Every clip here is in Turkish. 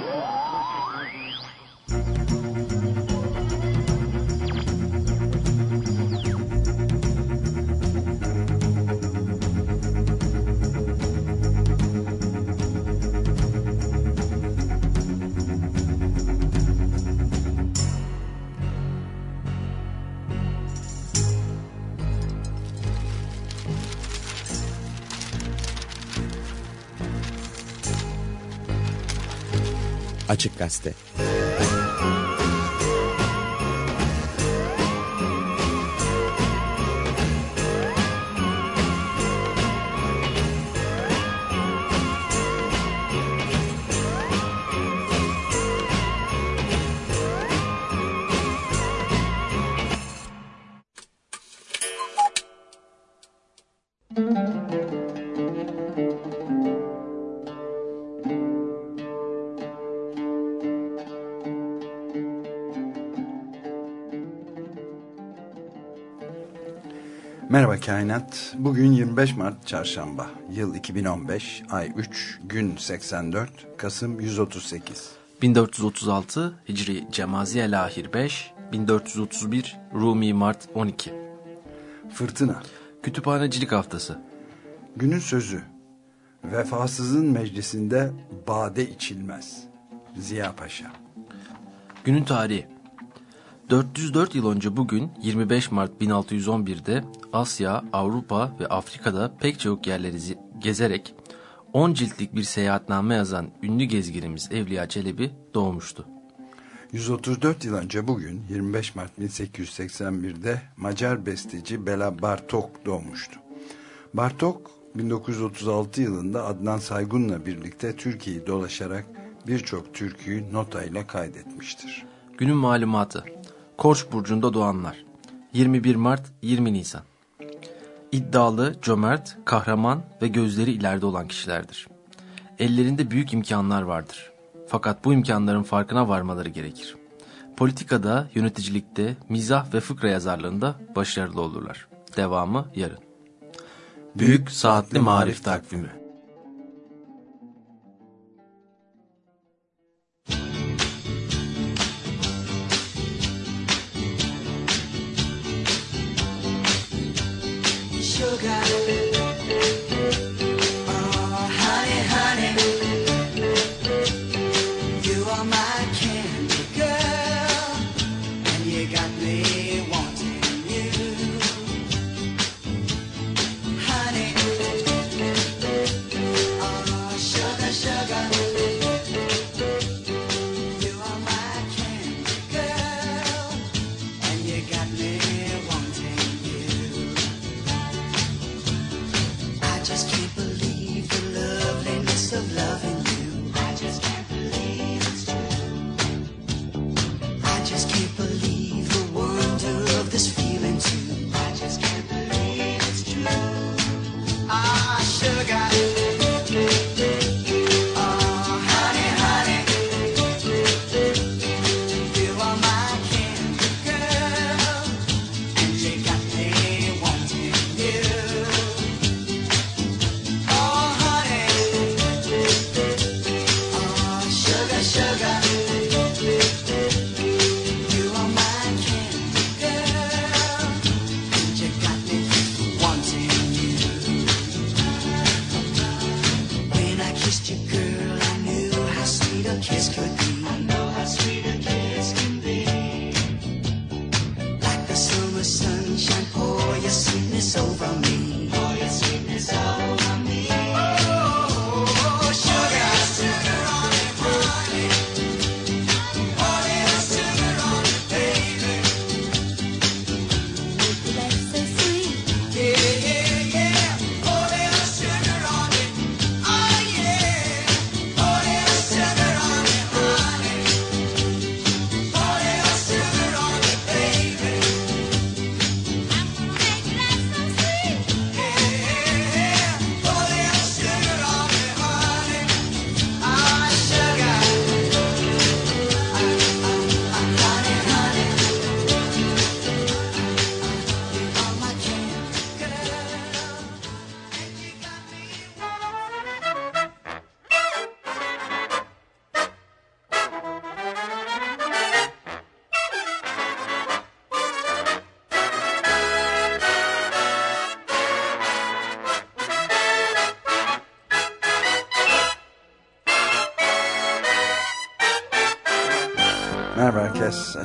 Woo! Açık Gazete Merhaba Kainat. Bugün 25 Mart Çarşamba. Yıl 2015, ay 3, gün 84, Kasım 138. 1436 Hicri Cemaziye Lahir 5, 1431 Rumi Mart 12. Fırtına. Kütüphanecilik Haftası. Günün sözü. Vefasızın meclisinde bade içilmez. Ziya Paşa. Günün tarihi. 404 yıl önce bugün 25 Mart 1611'de Asya, Avrupa ve Afrika'da pek çok yerleri gezerek 10 ciltlik bir seyahatname yazan ünlü gezginimiz Evliya Çelebi doğmuştu. 134 yıl önce bugün 25 Mart 1881'de Macar besteci Bela Bartok doğmuştu. Bartok 1936 yılında Adnan Saygun'la birlikte Türkiye'yi dolaşarak birçok türküyü notayla kaydetmiştir. Günün malumatı. Koç burcunda doğanlar. 21 Mart 20 Nisan. İddialı, cömert, kahraman ve gözleri ileride olan kişilerdir. Ellerinde büyük imkanlar vardır. Fakat bu imkanların farkına varmaları gerekir. Politikada, yöneticilikte, mizah ve fıkra yazarlığında başarılı olurlar. Devamı yarın. Büyük Saatli Marif Takvimi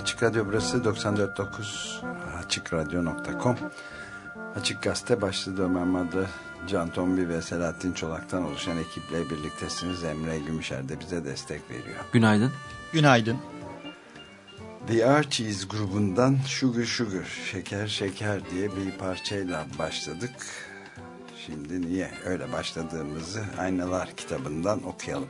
Açık Radyo burası 94.9 AçıkRadyo.com Açık Gazete başladı Ömer Madra, Can Tombi ve Selahattin Çolak'tan oluşan ekiple birliktesiniz. Emre Gümüşer de bize destek veriyor. Günaydın. Günaydın. The Archies grubundan Sugar Sugar, Şeker Şeker diye bir parçayla başladık. Şimdi niye öyle başladığımızı Aynalar kitabından okuyalım.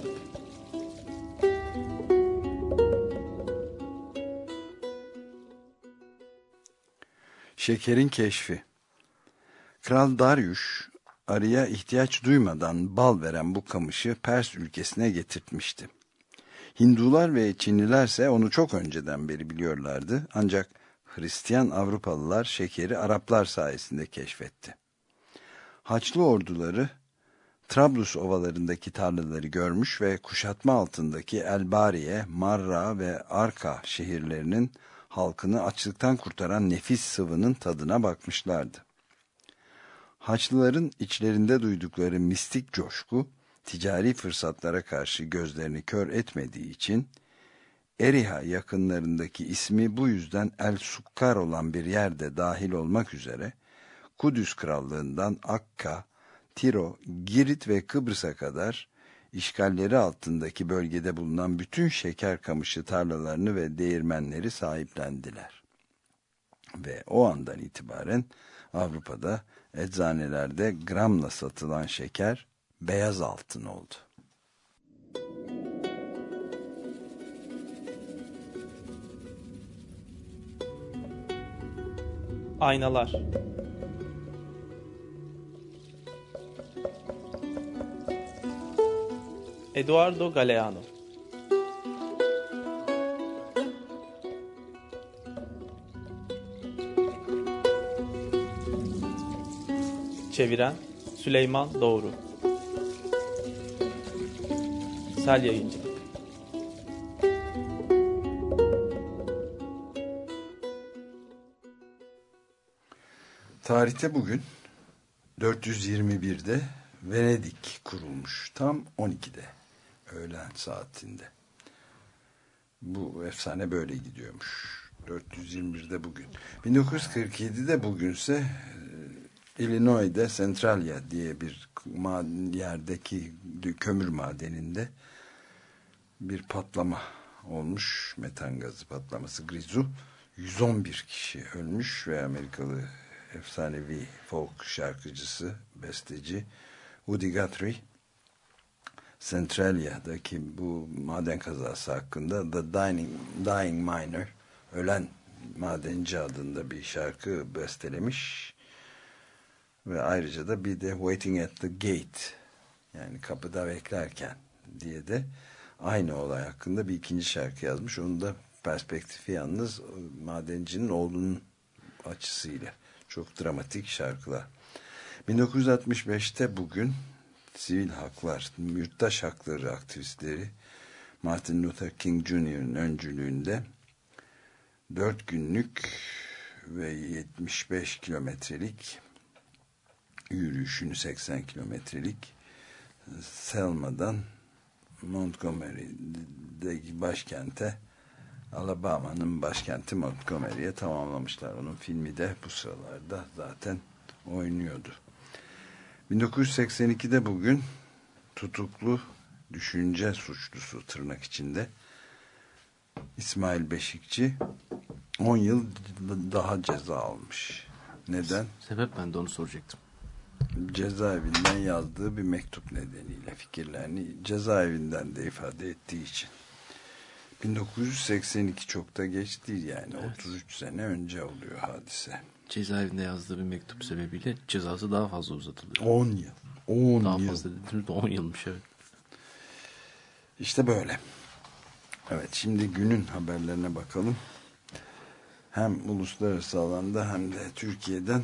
Şekerin keşfi. Kral Darius arıya ihtiyaç duymadan bal veren bu kamışı Pers ülkesine getirtmişti. Hindular ve Çinlilerse onu çok önceden beri biliyorlardı ancak Hristiyan Avrupalılar şekeri Araplar sayesinde keşfetti. Haçlı orduları Trablus ovalarındaki tarlaları görmüş ve kuşatma altındaki Elbariye, Marra ve Arka şehirlerinin halkını açlıktan kurtaran nefis sıvının tadına bakmışlardı. Haçlıların içlerinde duydukları mistik coşku, ticari fırsatlara karşı gözlerini kör etmediği için, Eriha yakınlarındaki ismi bu yüzden El Sukkar olan bir yerde dahil olmak üzere, Kudüs Krallığından Akka, Tiro, Girit ve Kıbrıs'a kadar işgalleri altındaki bölgede bulunan bütün şeker kamışı tarlalarını ve değirmenleri sahiplendiler. Ve o andan itibaren Avrupa'da eczanelerde gramla satılan şeker beyaz altın oldu. Aynalar Eduardo Galeano Çeviren Süleyman Doğru Sel Yayıncı Tarihte bugün 421'de Venedik kurulmuş. Tam 12'de. Öğlen saatinde. Bu efsane böyle gidiyormuş. 421'de bugün. 1947'de bugünse e, Illinois'de Centralia diye bir yerdeki kömür madeninde bir patlama olmuş. Metan gazı patlaması Grizu. 111 kişi ölmüş ve Amerikalı efsanevi folk şarkıcısı, besteci Woody Guthrie Centralia'daki bu maden kazası hakkında The Dying, Dying Miner Ölen Madenci adında bir şarkı bestelemiş ve ayrıca da bir de Waiting at the Gate yani kapıda beklerken diye de aynı olay hakkında bir ikinci şarkı yazmış. Onun da perspektifi yalnız madencinin oğlunun açısıyla. Çok dramatik şarkılar. 1965'te bugün sivil haklar, yurttaş hakları aktivistleri Martin Luther King Jr.'ın öncülüğünde 4 günlük ve 75 kilometrelik yürüyüşünü 80 kilometrelik Selma'dan Montgomery'deki başkente Alabama'nın başkenti Montgomery'e tamamlamışlar. Onun filmi de bu sıralarda zaten oynuyordu. 1982'de bugün tutuklu düşünce suçlusu tırnak içinde İsmail Beşikçi 10 yıl daha ceza almış. Neden? Sebep ben de onu soracaktım. Cezaevinden yazdığı bir mektup nedeniyle fikirlerini cezaevinden de ifade ettiği için. 1982 çok da geç değil yani. Evet. 33 sene önce oluyor hadise. Cezaevinde yazdığı bir mektup sebebiyle cezası daha fazla uzatılıyor. 10 yıl. 10 Daha yıl. fazla dediniz de 10 yılmış evet. İşte böyle. Evet şimdi günün haberlerine bakalım. Hem uluslararası alanda hem de Türkiye'den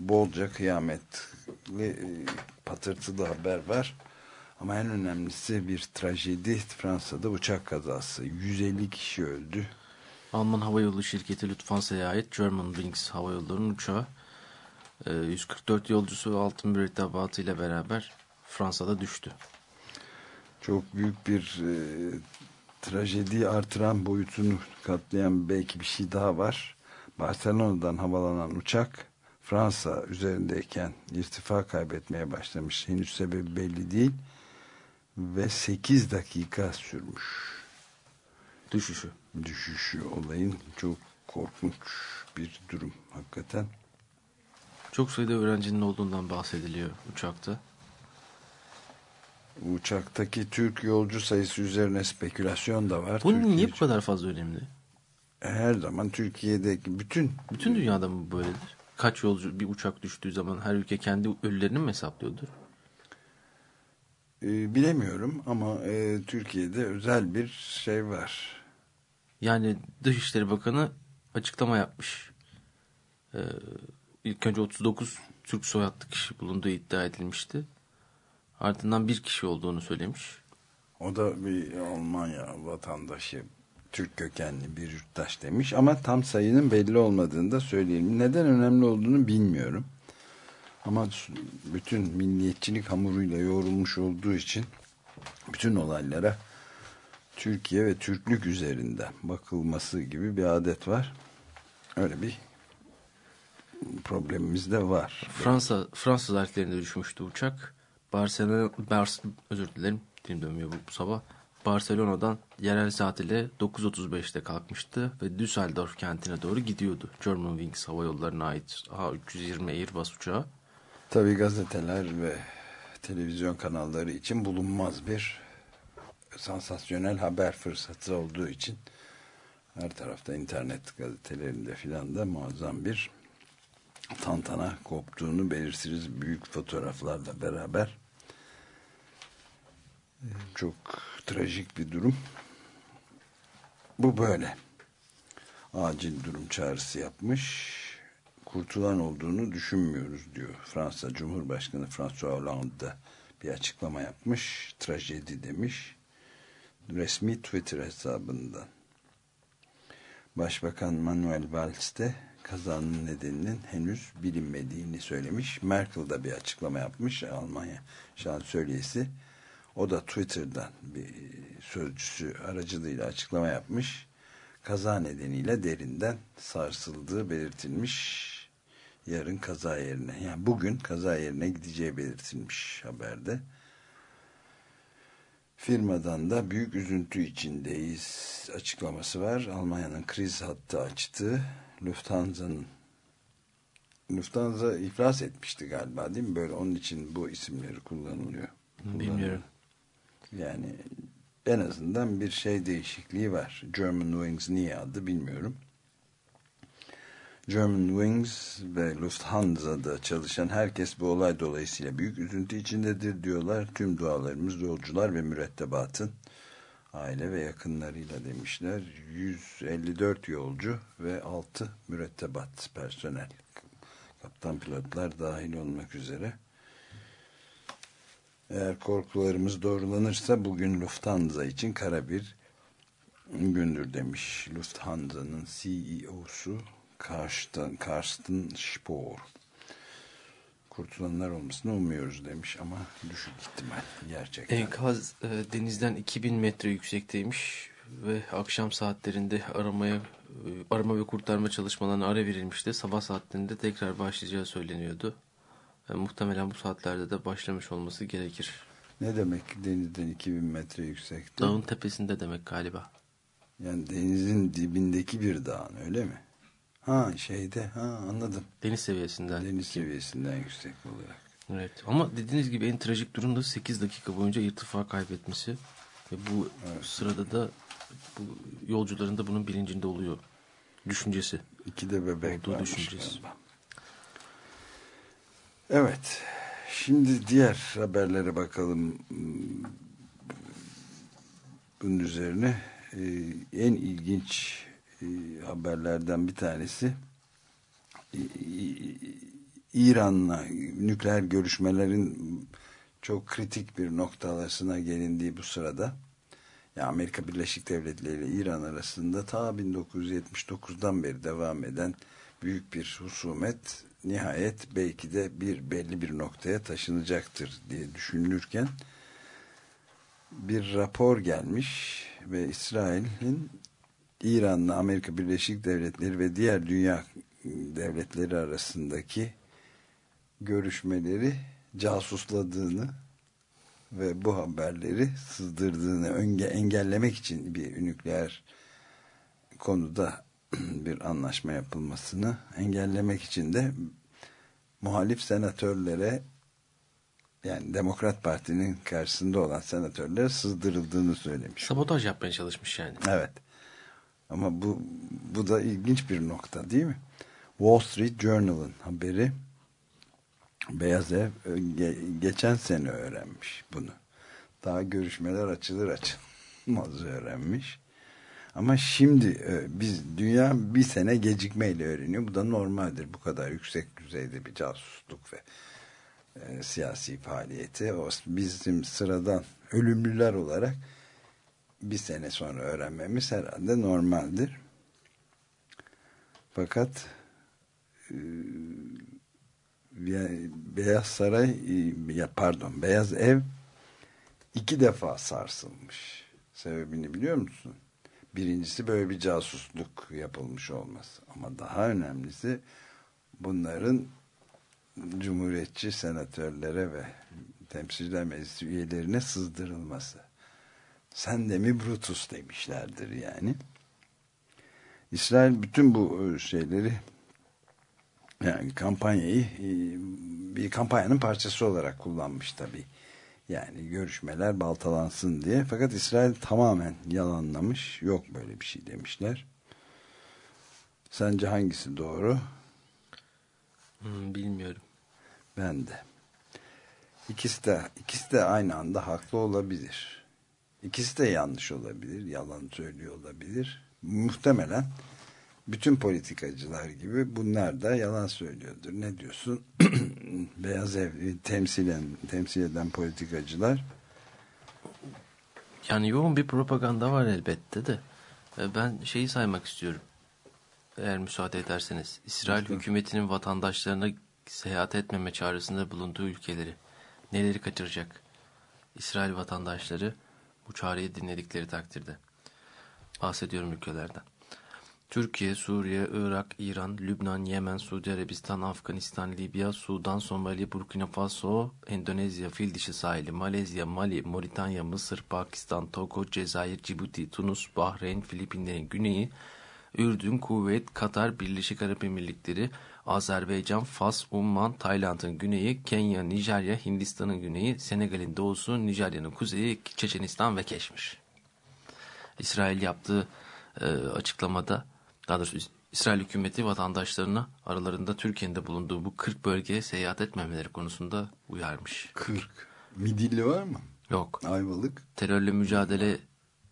bolca kıyametli e, patırtılı haber var. Ama en önemlisi bir trajedi Fransa'da uçak kazası. 150 kişi öldü. Alman havayolu şirketi Lufthansa'ya ait Germanwings havayollarının uçağı e, 144 yolcusu ve altın mürettebatı ile beraber Fransa'da düştü. Çok büyük bir e, trajediyi artıran boyutunu katlayan belki bir şey daha var. Barcelona'dan havalanan uçak Fransa üzerindeyken irtifa kaybetmeye başlamış. Henüz sebebi belli değil. Ve 8 dakika sürmüş. Düşüşü. Düşüşü olayın çok korkunç bir durum hakikaten. Çok sayıda öğrencinin olduğundan bahsediliyor uçakta. Uçaktaki Türk yolcu sayısı üzerine spekülasyon da var. Bu Türkiye niye bu kadar fazla önemli? Her zaman Türkiye'deki bütün Bütün dünyada mı böyledir? Kaç yolcu bir uçak düştüğü zaman her ülke kendi ölülerini mi hesaplıyordur? e, bilemiyorum ama e, Türkiye'de özel bir şey var. Yani Dışişleri Bakanı açıklama yapmış. Ee, ilk önce 39 Türk soyadlı kişi bulunduğu iddia edilmişti. Ardından bir kişi olduğunu söylemiş. O da bir Almanya vatandaşı, Türk kökenli bir yurttaş demiş ama tam sayının belli olmadığını da söyleyelim. Neden önemli olduğunu bilmiyorum. Ama bütün milliyetçilik hamuruyla yoğrulmuş olduğu için bütün olaylara Türkiye ve Türklük üzerinden bakılması gibi bir adet var. Öyle bir problemimiz de var. Fransa Fransız harflerinde düşmüştü uçak. Barcelona Bars, özür dilerim dilim dönmüyor bu, bu sabah. Barcelona'dan yerel saat ile 9.35'te kalkmıştı ve Düsseldorf kentine doğru gidiyordu. Germanwings hava yollarına ait A320 Airbus uçağı. Tabii gazeteler ve televizyon kanalları için bulunmaz bir sansasyonel haber fırsatı olduğu için her tarafta internet gazetelerinde filan da muazzam bir tantana koptuğunu belirtiriz büyük fotoğraflarla beraber. Ee, Çok trajik bir durum. Bu böyle. Acil durum çağrısı yapmış. Kurtulan olduğunu düşünmüyoruz diyor. Fransa Cumhurbaşkanı François Hollande bir açıklama yapmış. Trajedi demiş. Resmi Twitter hesabından. Başbakan Manuel Valls de kazanın nedeninin henüz bilinmediğini söylemiş. Merkel de bir açıklama yapmış. Almanya şansölyesi. O da Twitter'dan bir sözcüsü aracılığıyla açıklama yapmış. Kaza nedeniyle derinden sarsıldığı belirtilmiş. Yarın kaza yerine yani bugün kaza yerine gideceği belirtilmiş haberde. Firmadan da büyük üzüntü içindeyiz açıklaması var. Almanya'nın kriz hattı açtı. Lufthansa'nın Lufthansa iflas etmişti galiba değil mi? Böyle onun için bu isimleri kullanılıyor. Bilmiyorum. Yani en azından bir şey değişikliği var. Germanwings niye adı bilmiyorum. Germanwings ve Lufthansa'da çalışan herkes bu olay dolayısıyla büyük üzüntü içindedir diyorlar. Tüm dualarımız yolcular ve mürettebatın aile ve yakınlarıyla demişler. 154 yolcu ve 6 mürettebat personel. Kaptan pilotlar dahil olmak üzere. Eğer korkularımız doğrulanırsa bugün Lufthansa için kara bir gündür demiş. Lufthansa'nın CEO'su Karsten, Karsten Spohr. Kurtulanlar olmasını umuyoruz demiş ama düşük ihtimal gerçekten. Enkaz e, denizden 2000 metre yüksekteymiş ve akşam saatlerinde aramaya e, arama ve kurtarma çalışmalarına ara verilmişti. Sabah saatlerinde tekrar başlayacağı söyleniyordu. E, muhtemelen bu saatlerde de başlamış olması gerekir. Ne demek denizden 2000 metre yüksekte? Dağın tepesinde demek galiba. Yani denizin dibindeki bir dağın öyle mi? Ha şeyde ha anladım. Deniz seviyesinden. Deniz seviyesinden yüksek olarak. Evet. Ama dediğiniz gibi en trajik durum da 8 dakika boyunca irtifa kaybetmesi. Ve bu sırada da bu yolcuların da bunun bilincinde oluyor. Düşüncesi. İki de bebek Olduğu düşüncesi. galiba. Evet. Şimdi diğer haberlere bakalım. Bunun üzerine e, en ilginç e, haberlerden bir tanesi e, İran'la nükleer görüşmelerin çok kritik bir noktalasına gelindiği bu sırada ya Amerika Birleşik Devletleri ile İran arasında ta 1979'dan beri devam eden büyük bir husumet nihayet belki de bir belli bir noktaya taşınacaktır diye düşünülürken bir rapor gelmiş ve İsrail'in İran'la Amerika Birleşik Devletleri ve diğer dünya devletleri arasındaki görüşmeleri casusladığını ve bu haberleri sızdırdığını önge engellemek için bir nükleer konuda bir anlaşma yapılmasını engellemek için de muhalif senatörlere yani Demokrat Parti'nin karşısında olan senatörlere sızdırıldığını söylemiş. Sabotaj yapmaya çalışmış yani. Evet. Ama bu bu da ilginç bir nokta değil mi? Wall Street Journal'ın haberi Beyaz Ev ge geçen sene öğrenmiş bunu. Daha görüşmeler açılır açılmaz öğrenmiş. Ama şimdi e, biz dünya bir sene gecikmeyle öğreniyor. Bu da normaldir. Bu kadar yüksek düzeyde bir casusluk ve e, siyasi faaliyeti. O bizim sıradan ölümlüler olarak bir sene sonra öğrenmemiz herhalde normaldir. Fakat e, Beyaz Saray e, ya pardon Beyaz Ev iki defa sarsılmış. Sebebini biliyor musun? Birincisi böyle bir casusluk yapılmış olması. Ama daha önemlisi bunların cumhuriyetçi senatörlere ve temsilciler meclisi üyelerine sızdırılması. Sen de mi Brutus demişlerdir yani. İsrail bütün bu e, şeyleri yani kampanyayı e, bir kampanyanın parçası olarak kullanmış tabii. Yani görüşmeler baltalansın diye. Fakat İsrail tamamen yalanlamış. Yok böyle bir şey demişler. Sence hangisi doğru? Hmm, bilmiyorum. Ben de. İkisi de, ikisi de aynı anda haklı olabilir. İkisi de yanlış olabilir. Yalan söylüyor olabilir. Muhtemelen bütün politikacılar gibi bunlar da yalan söylüyordur. Ne diyorsun? Beyaz Ev temsilen, temsil eden politikacılar. Yani yoğun bir propaganda var elbette de. E, ben şeyi saymak istiyorum. Eğer müsaade ederseniz. İsrail Lütfen. hükümetinin vatandaşlarına seyahat etmeme çağrısında bulunduğu ülkeleri neleri kaçıracak? İsrail vatandaşları bu çağrıyı dinledikleri takdirde. Bahsediyorum ülkelerden. Türkiye, Suriye, Irak, İran, Lübnan, Yemen, Suudi Arabistan, Afganistan, Libya, Sudan, Somali, Burkina Faso, Endonezya, Fildişi sahili, Malezya, Mali, Moritanya, Mısır, Pakistan, Togo, Cezayir, Cibuti, Tunus, Bahreyn, Filipinlerin güneyi, Ürdün, Kuveyt, Katar, Birleşik Arap Emirlikleri, Azerbaycan, Fas, Umman, Tayland'ın güneyi, Kenya, Nijerya, Hindistan'ın güneyi, Senegal'in doğusu, Nijerya'nın kuzeyi, Çeçenistan ve Keşmiş. İsrail yaptığı e, açıklamada daha doğrusu İsrail hükümeti vatandaşlarına aralarında Türkiye'nin de bulunduğu bu 40 bölgeye seyahat etmemeleri konusunda uyarmış. 40. Midilli var mı? Yok. Ayvalık. Terörle mücadele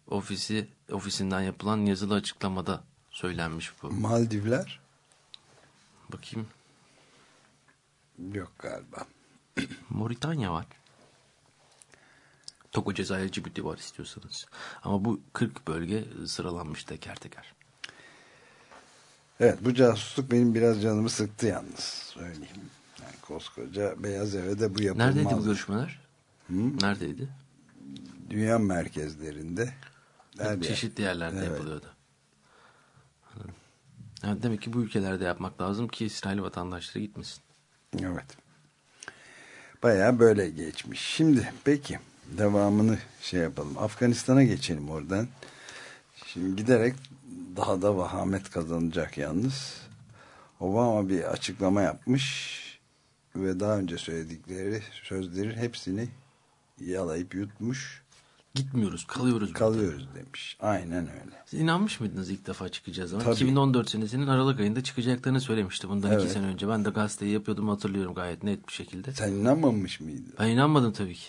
ofisi ofisinden yapılan yazılı açıklamada söylenmiş bu. Maldivler? Bakayım. Yok galiba. Moritanya var. Togo, Cezayir, Cibuti var istiyorsanız. Ama bu 40 bölge sıralanmış teker teker. Evet bu casusluk benim biraz canımı sıktı yalnız söyleyeyim. Yani koskoca Beyaz Ev'e de bu yapılmaz. Neredeydi bu görüşmeler? Hı? Neredeydi? Dünya merkezlerinde. Her Çeşitli yerlerde evet. yapılıyordu. Yani demek ki bu ülkelerde yapmak lazım ki İsrail vatandaşları gitmesin. Evet. Baya böyle geçmiş. Şimdi peki devamını şey yapalım. Afganistan'a geçelim oradan. Şimdi giderek daha da vahamet kazanacak yalnız. Obama bir açıklama yapmış ve daha önce söyledikleri sözlerin hepsini yalayıp yutmuş. Gitmiyoruz kalıyoruz. burada. Kalıyoruz demiş. Aynen öyle. Siz inanmış mıydınız ilk defa çıkacağız ama Tabii. 2014 senesinin Aralık ayında çıkacaklarını söylemişti bundan Evet. iki sene önce. Ben de gazeteyi yapıyordum hatırlıyorum gayet net bir şekilde. Sen inanmamış mıydın? Ben inanmadım tabii ki.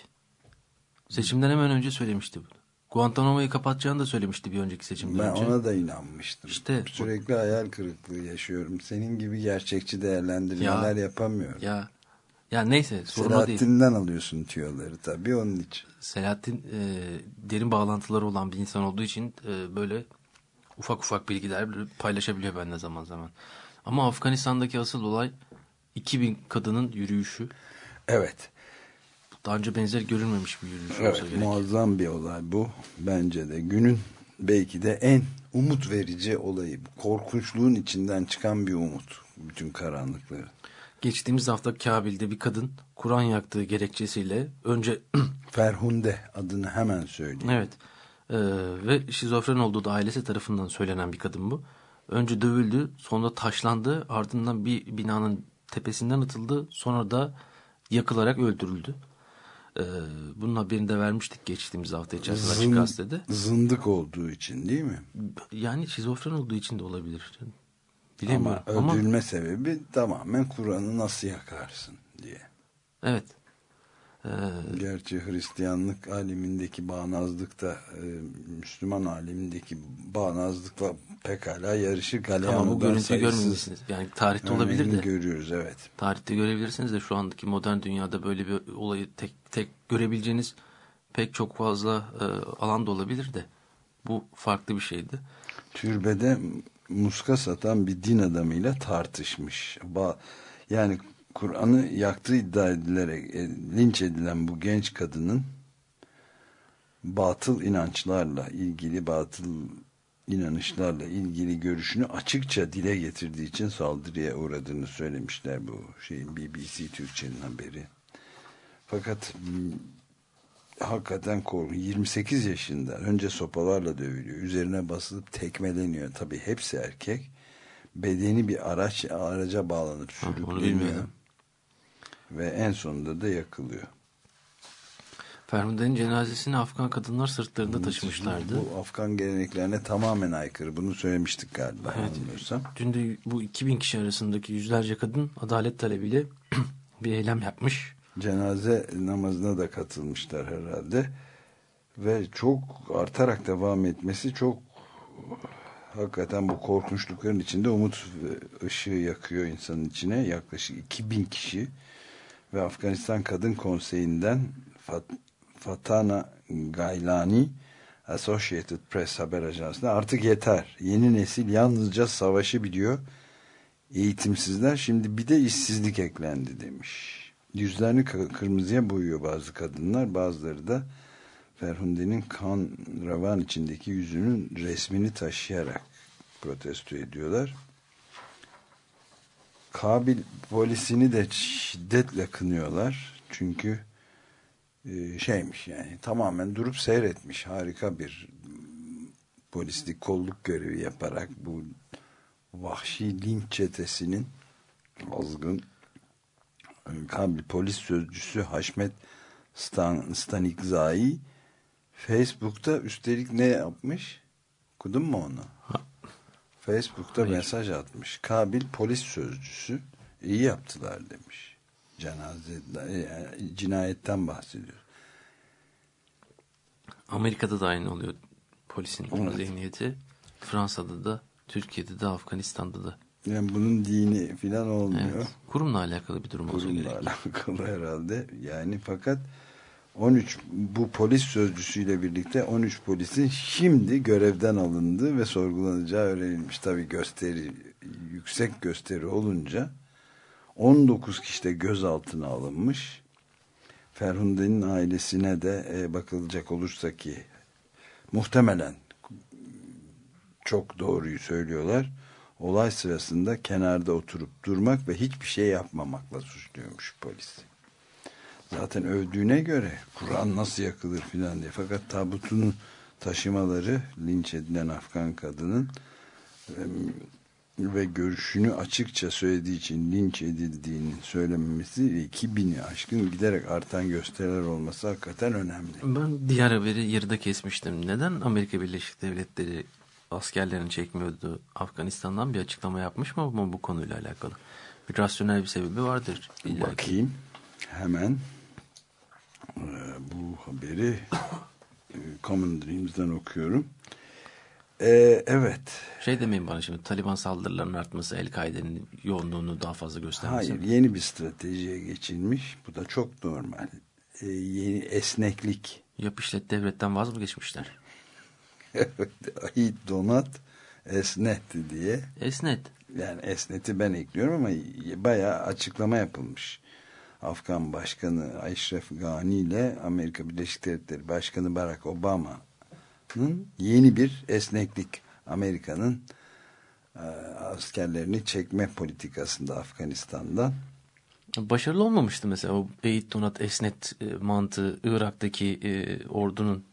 Seçimden hemen önce söylemişti bunu. Guantanamo'yu kapatacağını da söylemişti bir önceki seçimden Ben önce. ona da inanmıştım. İşte- Sürekli hayal kırıklığı yaşıyorum. Senin gibi gerçekçi değerlendirmeler Ya. yapamıyorum. Ya ya neyse sorun değil. Selahattin'den alıyorsun tüyoları tabii onun için. Selahattin e, derin bağlantıları olan bir insan olduğu için e, böyle ufak ufak bilgiler paylaşabiliyor benimle zaman zaman. Ama Afganistan'daki asıl olay 2000 kadının yürüyüşü. Evet. Daha önce benzer görülmemiş bir yürüyüş olsa Evet gerek. muazzam bir olay bu. Bence de günün belki de en umut verici olayı. Korkunçluğun içinden çıkan bir umut. Bütün karanlıkları. Geçtiğimiz hafta Kabil'de bir kadın Kur'an yaktığı gerekçesiyle önce Ferhunde adını hemen söyleyeyim. evet e, ve şizofren olduğu da ailesi tarafından söylenen bir kadın bu. Önce dövüldü sonra taşlandı ardından bir binanın tepesinden atıldı sonra da yakılarak öldürüldü. E, bunun haberini de vermiştik geçtiğimiz hafta içerisinde açık Zın- gazetede. Zındık olduğu için değil mi? Yani şizofren olduğu için de olabilir. Ama Bilemiyorum ama, öldürülme sebebi tamamen Kur'an'ı nasıl yakarsın diye. evet. E, Gerçi Hristiyanlık alemindeki bağnazlık da e, Müslüman alemindeki bağnazlıkla pekala yarışır. tamam bu Galeano'dan görüntüyü görmemişsiniz. Yani tarihte olabilir de. görüyoruz evet. tarihte görebilirsiniz de şu andaki modern dünyada böyle bir olayı tek tek görebileceğiniz pek çok fazla e, alan da olabilir de bu farklı bir şeydi. Türbede muska satan bir din adamıyla tartışmış. Ba yani Kur'an'ı yaktığı iddia edilerek e, linç edilen bu genç kadının batıl inançlarla ilgili batıl inanışlarla ilgili görüşünü açıkça dile getirdiği için saldırıya uğradığını söylemişler bu şeyin BBC Türkçe'nin haberi. Fakat m, hakikaten korkunç. 28 yaşında önce sopalarla dövülüyor. Üzerine basılıp tekmeleniyor. Tabii hepsi erkek. Bedeni bir araç araca bağlanıp sürükleniyor. Ve en sonunda da yakılıyor. Ferhunde'nin cenazesini Afgan kadınlar sırtlarında taşımışlardı. Bu Afgan geleneklerine tamamen aykırı. Bunu söylemiştik galiba. Evet. Dün de bu 2000 kişi arasındaki yüzlerce kadın adalet talebiyle bir eylem yapmış. Cenaze namazına da katılmışlar herhalde. Ve çok artarak devam etmesi çok hakikaten bu korkunçlukların içinde umut ışığı yakıyor insanın içine. Yaklaşık 2000 kişi ve Afganistan Kadın Konseyi'nden Fat Fatana Gaylani Associated Press haber ajansına artık yeter. Yeni nesil yalnızca savaşı biliyor. Eğitimsizler şimdi bir de işsizlik eklendi demiş. Yüzlerini kı- kırmızıya boyuyor bazı kadınlar. Bazıları da Ferhunde'nin kan ravan içindeki yüzünün resmini taşıyarak protesto ediyorlar. Kabil polisini de şiddetle kınıyorlar. Çünkü e, şeymiş yani tamamen durup seyretmiş. Harika bir polislik kolluk görevi yaparak bu vahşi linç çetesinin azgın e, Kabil polis sözcüsü Haşmet Stan, Stanikzai Facebook'ta üstelik ne yapmış? Okudun mu onu? Facebook'ta Hayır. mesaj atmış. Kabil polis sözcüsü iyi yaptılar demiş. Cenaze, e, cinayetten bahsediyor. Amerika'da da aynı oluyor polisin Evet. zihniyeti. Fransa'da da, Türkiye'de de, Afganistan'da da. Yani bunun dini filan olmuyor. Evet. Kurumla alakalı bir durum olsa Kurumla gerek. alakalı herhalde. Yani fakat 13 bu polis sözcüsüyle birlikte 13 polisin şimdi görevden alındığı ve sorgulanacağı öğrenilmiş. Tabii gösteri yüksek gösteri olunca 19 kişi de gözaltına alınmış. Ferhunde'nin ailesine de e, bakılacak olursa ki muhtemelen çok doğruyu söylüyorlar. Olay sırasında kenarda oturup durmak ve hiçbir şey yapmamakla suçluyormuş polis. Zaten övdüğüne göre Kur'an nasıl yakılır filan diye. Fakat tabutunu taşımaları linç edilen Afgan kadının ve görüşünü açıkça söylediği için linç edildiğini söylememesi ve 2000'i aşkın giderek artan gösteriler olması hakikaten önemli. Ben diğer haberi yarıda kesmiştim. Neden Amerika Birleşik Devletleri askerlerini çekmiyordu Afganistan'dan bir açıklama yapmış mı bu, bu konuyla alakalı? Bir rasyonel bir sebebi vardır. illa ki. Bakayım hemen Ee, bu haberi e, Common Dreams'den okuyorum. Ee, evet. Şey demeyin bana şimdi Taliban saldırılarının artması El-Kaide'nin yoğunluğunu daha fazla göstermesi. Hayır yeni bir stratejiye geçilmiş. Bu da çok normal. Ee, yeni esneklik. Yap işlet devletten vaz mı geçmişler? Ahit donat esnet diye. Esnet. Yani esneti ben ekliyorum ama bayağı açıklama yapılmış. Afgan Başkanı Eşref Gani ile Amerika Birleşik Devletleri Başkanı Barack Obama'nın yeni bir esneklik Amerika'nın e, askerlerini çekme politikasında Afganistan'dan Başarılı olmamıştı mesela o Beyit Donat Esnet e, mantığı Irak'taki e, ordunun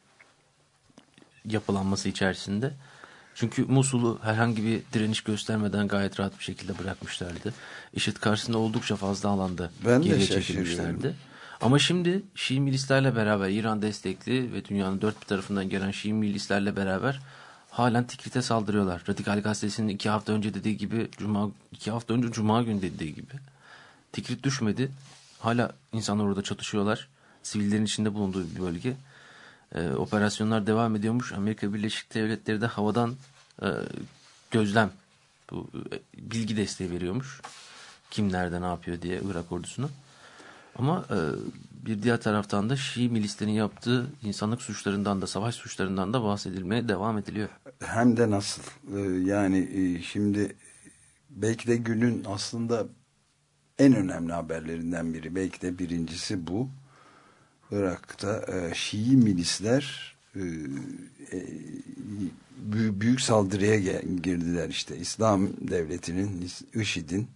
yapılanması içerisinde. Çünkü Musul'u herhangi bir direniş göstermeden gayet rahat bir şekilde bırakmışlardı. IŞİD karşısında oldukça fazla alanda Ben geriye çekilmişlerdi. Ama şimdi Şii milislerle beraber İran destekli ve dünyanın dört bir tarafından gelen Şii milislerle beraber halen Tikrit'e saldırıyorlar. Radikal Gazetesi'nin iki hafta önce dediği gibi Cuma, iki hafta önce Cuma günü dediği gibi Tikrit düşmedi. Hala insanlar orada çatışıyorlar. Sivillerin içinde bulunduğu bir bölge. Ee, operasyonlar devam ediyormuş. Amerika Birleşik Devletleri de havadan e, gözlem, bu, e, bilgi desteği veriyormuş. Kim nerede ne yapıyor diye Irak ordusuna. Ama e, bir diğer taraftan da Şii milislerin yaptığı insanlık suçlarından da savaş suçlarından da bahsedilmeye devam ediliyor. hem de nasıl Ee, yani e, şimdi belki de günün aslında en önemli haberlerinden biri belki de birincisi bu Irak'ta e, Şii milisler e, e, büyük, saldırıya girdiler işte İslam devletinin IŞİD'in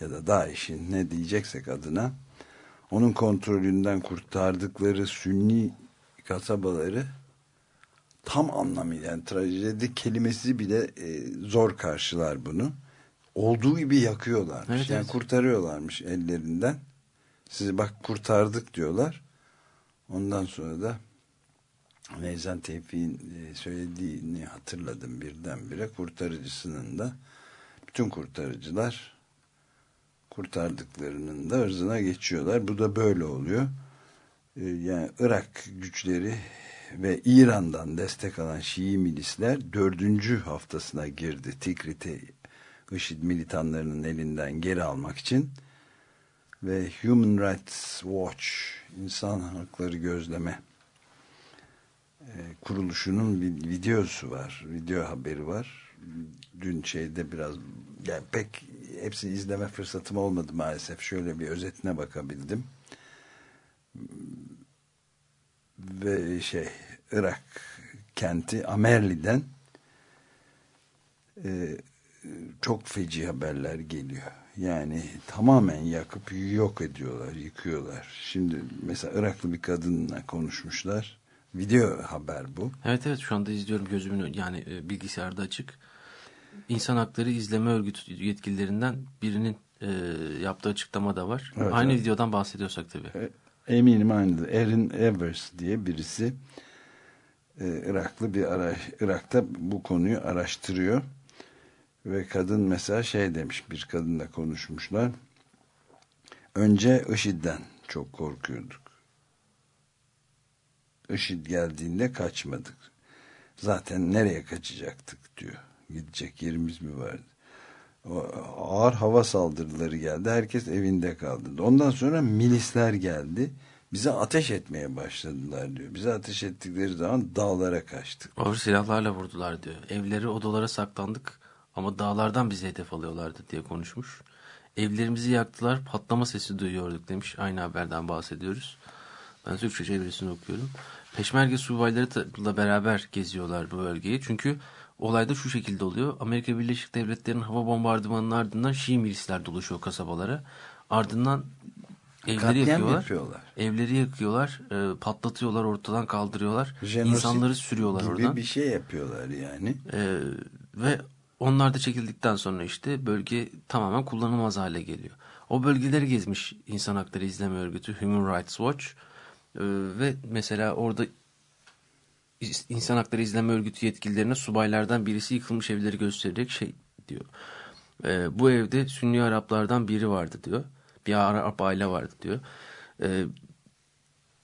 ya da DAEŞ'in ne diyeceksek adına onun kontrolünden kurtardıkları Sünni kasabaları tam anlamıyla yani trajedi kelimesi bile e, zor karşılar bunu. Olduğu gibi yakıyorlarmış. Evet, yani evet. kurtarıyorlarmış ellerinden. Sizi bak kurtardık diyorlar. Ondan sonra da Neyzen Tevfik'in e, söylediğini hatırladım birdenbire. Kurtarıcısının da bütün kurtarıcılar kurtardıklarının da ırzına geçiyorlar. Bu da böyle oluyor. E, yani Irak güçleri ve İran'dan destek alan Şii milisler dördüncü haftasına girdi. Tikrit'i IŞİD militanlarının elinden geri almak için ve Human Rights Watch insan hakları gözleme e, kuruluşunun videosu var. Video haberi var. Dün şeyde biraz yani pek hepsini izleme fırsatım olmadı maalesef. Şöyle bir özetine bakabildim. Ve şey Irak kenti Amerli'den e, çok feci haberler geliyor. Yani tamamen yakıp yok ediyorlar, yıkıyorlar. Şimdi mesela Iraklı bir kadınla konuşmuşlar. Video haber bu. Evet evet şu anda izliyorum gözümün yani e, bilgisayarda açık. İnsan Hakları İzleme Örgütü yetkililerinden birinin e, yaptığı açıklama da var. Evet, Aynı evet. videodan bahsediyorsak tabii. E, Eminim aynıdır. Erin Evers diye birisi e, Iraklı bir ara, Irak'ta bu konuyu araştırıyor. Ve kadın mesela şey demiş bir kadınla konuşmuşlar. Önce IŞİD'den çok korkuyorduk. IŞİD geldiğinde kaçmadık. Zaten nereye kaçacaktık diyor. Gidecek yerimiz mi vardı? O ağır hava saldırıları geldi. Herkes evinde kaldı. Ondan sonra milisler geldi. Bize ateş etmeye başladılar diyor. Bize ateş ettikleri zaman dağlara kaçtık. Ağır silahlarla vurdular diyor. Evleri odalara saklandık ama dağlardan bizi hedef alıyorlardı diye konuşmuş. Evlerimizi yaktılar patlama sesi duyuyorduk demiş. Aynı haberden bahsediyoruz. Ben Türkçe çevirisini okuyorum. Peşmerge subaylarıyla beraber geziyorlar bu bölgeyi. Çünkü olay da şu şekilde oluyor. Amerika Birleşik Devletleri'nin hava bombardımanının ardından Şii milisler doluşuyor kasabalara. Ardından evleri Katliam yakıyorlar. yapıyorlar. Evleri yakıyorlar, e, patlatıyorlar, ortadan kaldırıyorlar. Jenosit insanları sürüyorlar gibi oradan. bir şey yapıyorlar yani. Ee, ve onlar da çekildikten sonra işte bölge tamamen kullanılmaz hale geliyor. O bölgeleri gezmiş İnsan Hakları İzleme Örgütü Human Rights Watch ee, ve mesela orada İnsan Hakları İzleme Örgütü yetkililerine subaylardan birisi yıkılmış evleri göstererek şey diyor. E, bu evde Sünni Araplardan biri vardı diyor. Bir Arap aile vardı diyor. E,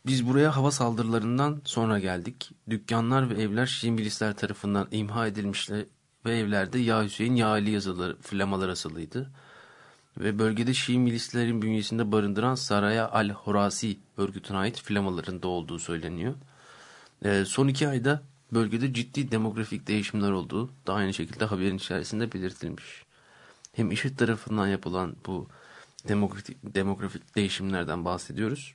biz buraya hava saldırılarından sonra geldik. Dükkanlar ve evler Şii milisler tarafından imha edilmişler ve evlerde Ya Hüseyin Ya Ali yazıları, flamalar asılıydı. Ve bölgede Şii milislerin bünyesinde barındıran Saraya Al-Horasi örgütüne ait flamaların da olduğu söyleniyor. E, son iki ayda bölgede ciddi demografik değişimler olduğu da aynı şekilde haberin içerisinde belirtilmiş. Hem IŞİD tarafından yapılan bu demografik, demografik değişimlerden bahsediyoruz.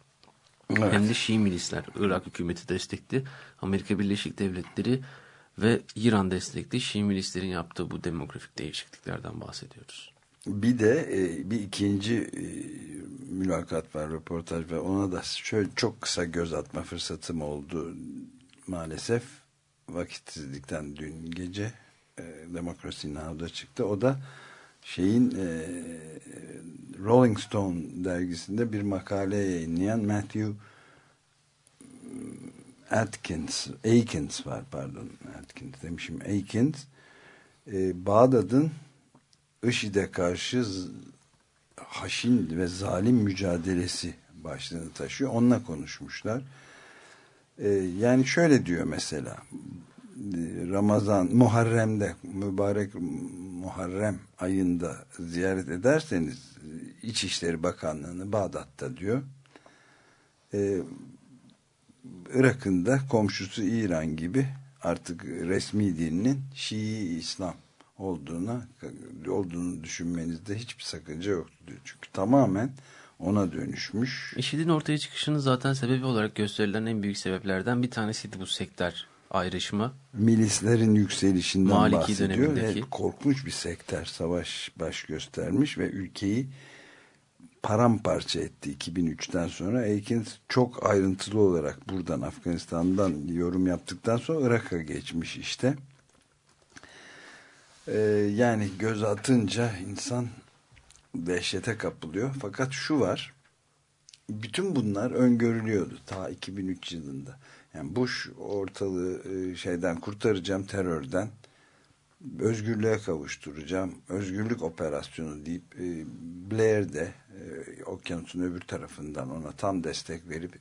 Evet. Hem de Şii milisler, Irak hükümeti destekli, Amerika Birleşik Devletleri ve İran destekli Şii milislerin yaptığı bu demografik değişikliklerden bahsediyoruz. Bir de e, bir ikinci e, mülakat var, röportaj ve ona da şöyle çok kısa göz atma fırsatım oldu maalesef vakitsizlikten dün gece e, Demokrasi Now'da çıktı. O da şeyin e, Rolling Stone dergisinde bir makale yayınlayan Matthew Atkins, Akins var pardon Atkins demişim Akins e, Bağdat'ın IŞİD'e karşı haşin ve zalim mücadelesi başlığını taşıyor. Onunla konuşmuşlar. Ee, yani şöyle diyor mesela Ramazan, Muharrem'de mübarek Muharrem ayında ziyaret ederseniz İçişleri Bakanlığı'nı Bağdat'ta diyor. Ee, Irak'ın da komşusu İran gibi artık resmi dininin Şii İslam olduğuna olduğunu düşünmenizde hiçbir sakınca yok diyor. Çünkü tamamen ona dönüşmüş. IŞİD'in ortaya çıkışının zaten sebebi olarak gösterilen en büyük sebeplerden bir tanesiydi bu sektör ayrışma. Milislerin yükselişinden Maliki bahsediyor. Evet, korkunç bir sektör savaş baş göstermiş ve ülkeyi paramparça etti 2003'ten sonra. Aikens çok ayrıntılı olarak buradan Afganistan'dan yorum yaptıktan sonra Irak'a geçmiş işte. Ee, yani göz atınca insan dehşete kapılıyor. Fakat şu var. Bütün bunlar öngörülüyordu ta 2003 yılında. Yani Bush ortalığı e, şeyden kurtaracağım terörden özgürlüğe kavuşturacağım. Özgürlük operasyonu deyip e, Blair de e, okyanusun öbür tarafından ona tam destek verip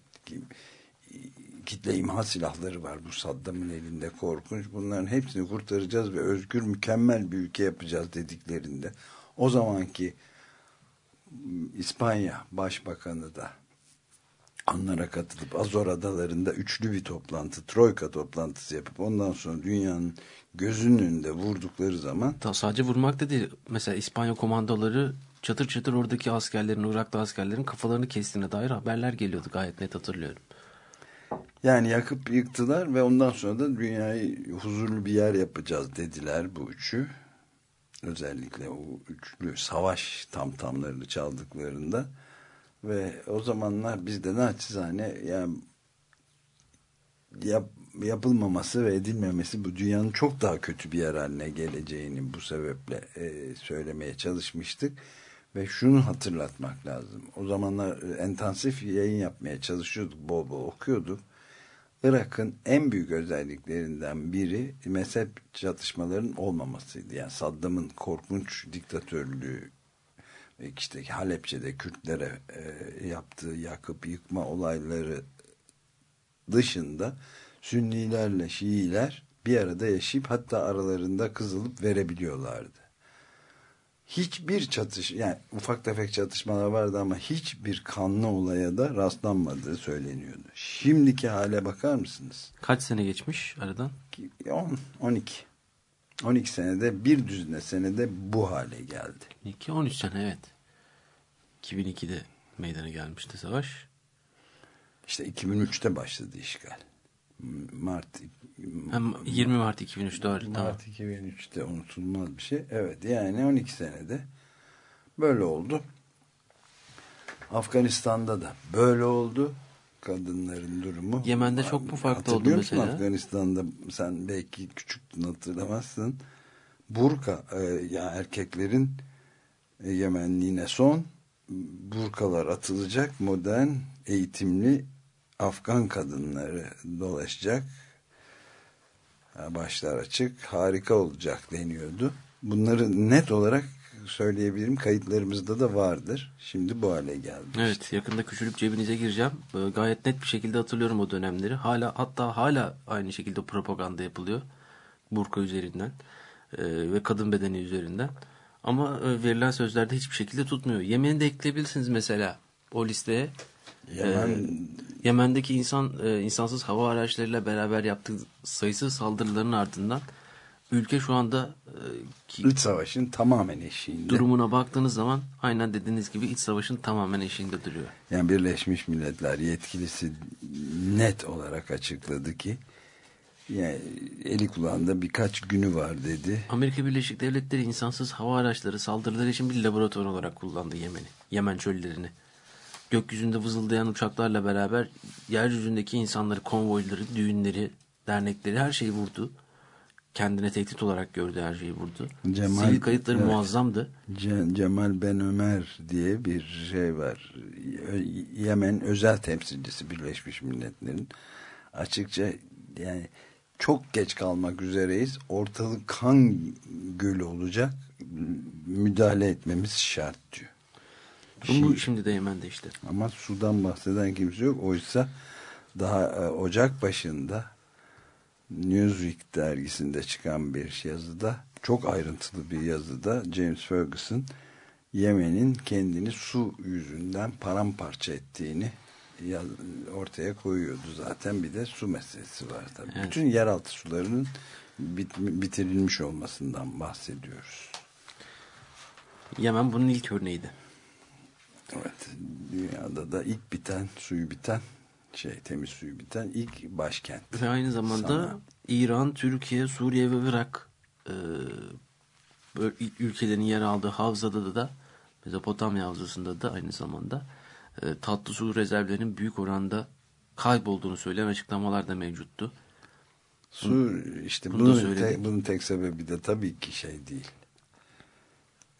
kitle imha silahları var bu Saddam'ın elinde korkunç. Bunların hepsini kurtaracağız ve özgür mükemmel bir ülke yapacağız dediklerinde o zamanki İspanya Başbakanı da onlara katılıp Azor Adaları'nda üçlü bir toplantı, troika toplantısı yapıp ondan sonra dünyanın gözünün önünde vurdukları zaman... Ta sadece vurmak da değil. Mesela İspanya komandoları çatır çatır oradaki askerlerin, Irak'ta askerlerin kafalarını kestiğine dair haberler geliyordu. Gayet net hatırlıyorum. Yani yakıp yıktılar ve ondan sonra da dünyayı huzurlu bir yer yapacağız dediler bu üçü özellikle o üçlü savaş tam tamlarını çaldıklarında ve o zamanlar bizde naçizane yani yap, yapılmaması ve edilmemesi bu dünyanın çok daha kötü bir yer haline geleceğini bu sebeple e, söylemeye çalışmıştık. Ve şunu hatırlatmak lazım. O zamanlar e, intensif yayın yapmaya çalışıyorduk bol bol okuyorduk. Irak'ın en büyük özelliklerinden biri mezhep çatışmaların olmamasıydı. Yani Saddam'ın korkunç diktatörlüğü işte Halepçe'de Kürtlere e, yaptığı yakıp yıkma olayları dışında Sünnilerle Şiiler bir arada yaşayıp hatta aralarında kızılıp verebiliyorlardı hiçbir çatış yani ufak tefek çatışmalar vardı ama hiçbir kanlı olaya da rastlanmadığı söyleniyordu. Şimdiki hale bakar mısınız? Kaç sene geçmiş aradan? 10, 12. 12 senede bir düzine senede bu hale geldi. 2 13 sene evet. 2002'de meydana gelmişti savaş. İşte 2003'te başladı işgal. Mart hem 20 Mart 2003 doğru. Mart tamam. 2003'te unutulmaz bir şey. Evet yani 12 senede böyle oldu. Afganistan'da da böyle oldu. Kadınların durumu. Yemen'de çok mu farklı oldu mesela? Afganistan'da sen belki küçüktün hatırlamazsın. burka e, yani erkeklerin egemenliğine son burkalar atılacak modern eğitimli Afgan kadınları dolaşacak başlar açık harika olacak deniyordu. Bunları net olarak söyleyebilirim. Kayıtlarımızda da vardır. Şimdi bu hale geldi. Evet yakında küçülüp cebinize gireceğim. Böyle gayet net bir şekilde hatırlıyorum o dönemleri. Hala hatta hala aynı şekilde propaganda yapılıyor. Burka üzerinden e, ve kadın bedeni üzerinden. Ama e, verilen sözlerde hiçbir şekilde tutmuyor. Yemen'i de ekleyebilirsiniz mesela o listeye. Yemen... E, Yemen'deki insan e, insansız hava araçlarıyla beraber yaptığı sayısız saldırıların ardından ülke şu anda e, iç savaşın tamamen eşiğinde. Durumuna baktığınız zaman aynen dediğiniz gibi iç savaşın tamamen eşiğinde duruyor. Yani Birleşmiş Milletler yetkilisi net olarak açıkladı ki yani eli kulağında birkaç günü var dedi. Amerika Birleşik Devletleri insansız hava araçları saldırıları için bir laboratuvar olarak kullandı Yemen'i. Yemen çöllerini. Gökyüzünde vızıldayan uçaklarla beraber yeryüzündeki insanları, konvoyları, düğünleri, dernekleri her şeyi vurdu kendine tehdit olarak gördü her şeyi vurdu. Cemal, Sivil kayıtları evet, muazzamdı. Cemal Ben Ömer diye bir şey var. Yemen özel temsilcisi Birleşmiş Milletler'in. Açıkça yani çok geç kalmak üzereyiz. Ortalık kan gölü olacak. Müdahale etmemiz şart diyor. Bu şimdi de Yemen'de işte. Ama sudan bahseden kimse yok. Oysa daha e, Ocak başında Newsweek dergisinde çıkan bir yazıda çok ayrıntılı bir yazıda James Ferguson Yemen'in kendini su yüzünden paramparça ettiğini ortaya koyuyordu zaten bir de su meselesi var tabii. Evet. Bütün yeraltı sularının bit bitirilmiş olmasından bahsediyoruz. Yemen bunun ilk örneğiydi. Evet. Dünyada da ilk biten, suyu biten şey temiz suyu biten ilk başkent. Ve aynı zamanda Sana. İran, Türkiye, Suriye ve Irak e, ülkelerin yer aldığı havzada da Mezopotamya havzasında da aynı zamanda e, tatlı su rezervlerinin büyük oranda kaybolduğunu söyleyen açıklamalar da mevcuttu. Su işte bunu bunun, te, bunun tek sebebi de tabii ki şey değil.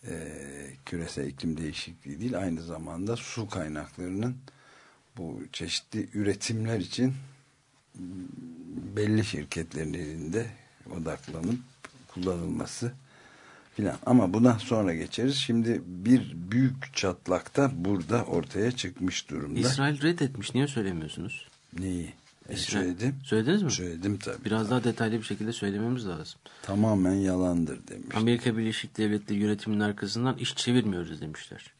Ee, küresel iklim değişikliği değil aynı zamanda su kaynaklarının bu çeşitli üretimler için belli şirketlerin elinde odaklanıp kullanılması filan. Ama buna sonra geçeriz. Şimdi bir büyük çatlakta burada ortaya çıkmış durumda. İsrail reddetmiş. Niye söylemiyorsunuz? Neyi? E, söyledim. Söylediniz mi? Söyledim tabii. Biraz daha detaylı bir şekilde söylememiz lazım. Tamamen yalandır demiş. Amerika Birleşik Devletleri yönetiminin arkasından iş çevirmiyoruz demişler.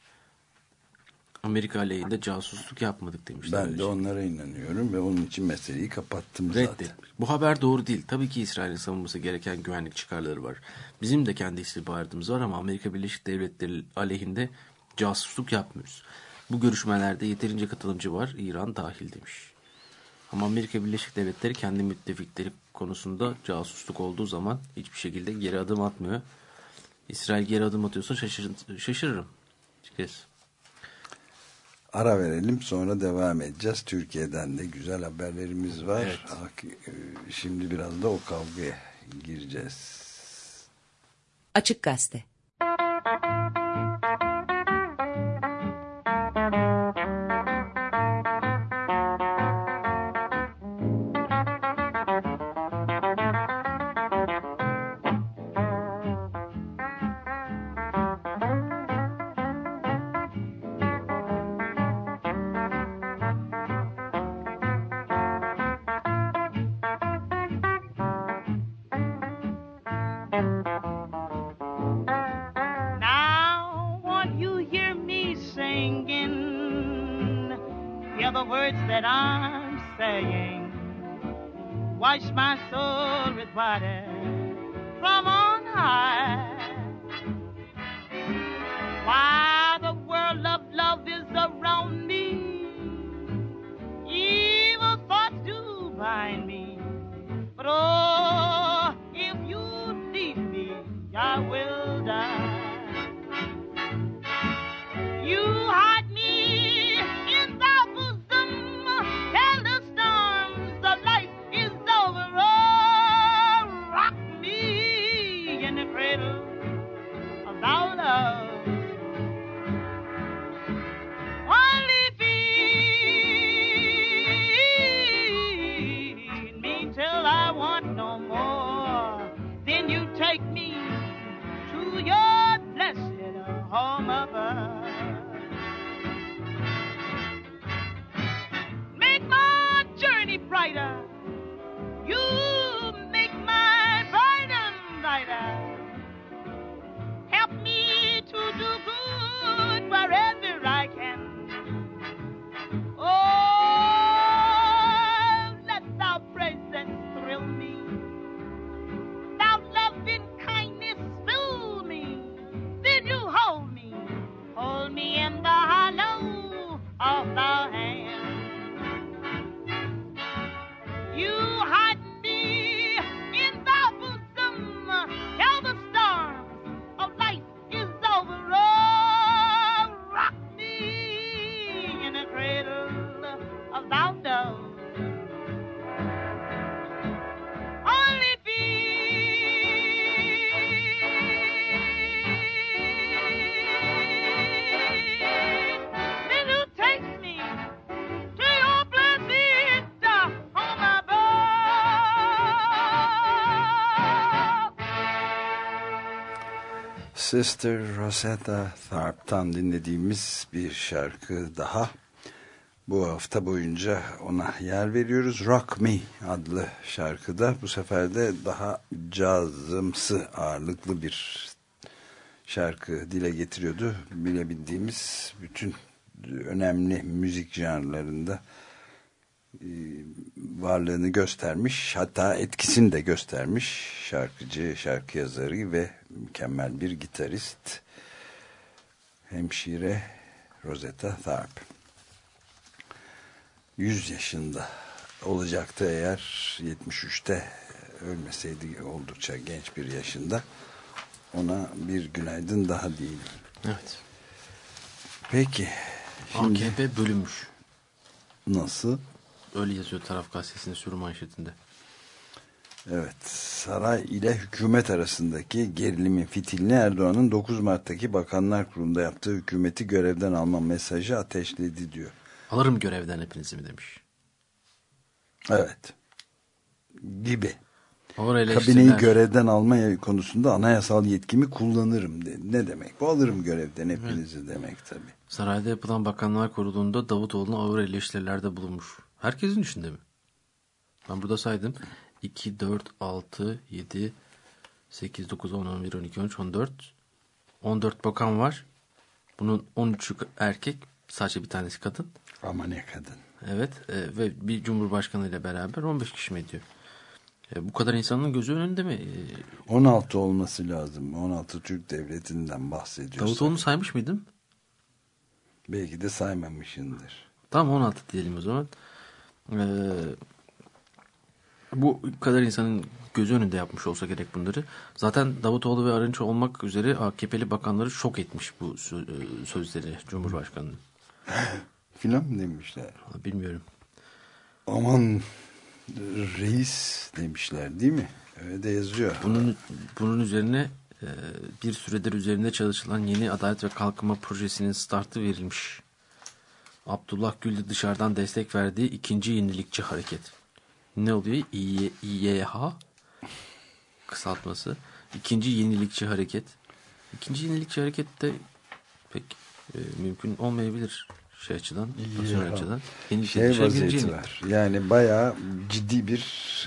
Amerika aleyhinde casusluk yapmadık demişler. Ben de onlara inanıyorum ve onun için meseleyi kapattım zaten. Reddet. Bu haber doğru değil. Tabii ki İsrail'in savunması gereken güvenlik çıkarları var. Bizim de kendi istihbaratımız var ama Amerika Birleşik Devletleri aleyhinde casusluk yapmıyoruz. Bu görüşmelerde yeterince katılımcı var, İran dahil demiş. Ama Amerika Birleşik Devletleri kendi müttefikleri konusunda casusluk olduğu zaman hiçbir şekilde geri adım atmıyor. İsrail geri adım atıyorsa şaşır, şaşırırım. Açıkçası. Ara verelim sonra devam edeceğiz. Türkiye'den de güzel haberlerimiz var. Evet. E, şimdi biraz da o kavgaya gireceğiz. Açık Gazete lighter. Sister Rosetta Tharpe'tan dinlediğimiz bir şarkı daha. Bu hafta boyunca ona yer veriyoruz. Rock Me adlı şarkıda bu sefer de daha cazımsı ağırlıklı bir şarkı dile getiriyordu. Bilebildiğimiz bütün önemli müzik janrlarında varlığını göstermiş hatta etkisini de göstermiş şarkıcı, şarkı yazarı ve mükemmel bir gitarist hemşire Rosetta Tharpe 100 yaşında olacaktı eğer 73'te ölmeseydi oldukça genç bir yaşında ona bir günaydın daha değil. Evet. Peki şimdi AKP bölünmüş. nasıl? Öyle yazıyor taraf gazetesinin sürü manşetinde. Evet, saray ile hükümet arasındaki gerilimin fitilini Erdoğan'ın 9 Mart'taki Bakanlar Kurulu'nda yaptığı hükümeti görevden alma mesajı ateşledi diyor. Alırım görevden hepinizi mi demiş. Evet. Gibi. Kabineyi görevden alma konusunda anayasal yetkimi kullanırım dedi. Ne demek? Bu alırım görevden hepinizi demek tabii. Sarayda yapılan Bakanlar Kurulu'nda Davutoğlu'na ağır eleştirilerde bulunmuş. Herkesin içinde mi? Ben burada saydım. 2, 4, 6, 7, 8, 9, 10, 11, 12, 13, 14. 14 bakan var. Bunun 13'ü erkek. Sadece bir tanesi kadın. Ama ne kadın. Evet. e, ve bir cumhurbaşkanı ile beraber 15 kişi mi ediyor? E, bu kadar insanın gözü önünde mi? E, 16 olması lazım. 16 Türk Devleti'nden bahsediyorsun. Davutoğlu'nu saymış mıydım? Belki de saymamışındır. Tamam 16 diyelim o zaman. Ee, bu kadar insanın gözü önünde yapmış olsa gerek bunları. Zaten Davutoğlu ve Arınç olmak üzere AKP'li bakanları şok etmiş bu e, sözleri Cumhurbaşkanı'nın. Filan mı demişler? Bilmiyorum. Aman reis demişler değil mi? Öyle de yazıyor. Bunun bunun üzerine e, bir süredir üzerinde çalışılan yeni Adalet ve Kalkınma Projesi'nin startı verilmiş. Abdullah Gül de dışarıdan destek verdiği ikinci yenilikçi hareket. Ne oluyor? İY- İYH kısaltması. İkinci yenilikçi hareket. İkinci yenilikçi hareket de pek e, mümkün olmayabilir şey açıdan, Ya. açıdan. Yenilik Şey vaziyeti var. Yani bayağı ciddi bir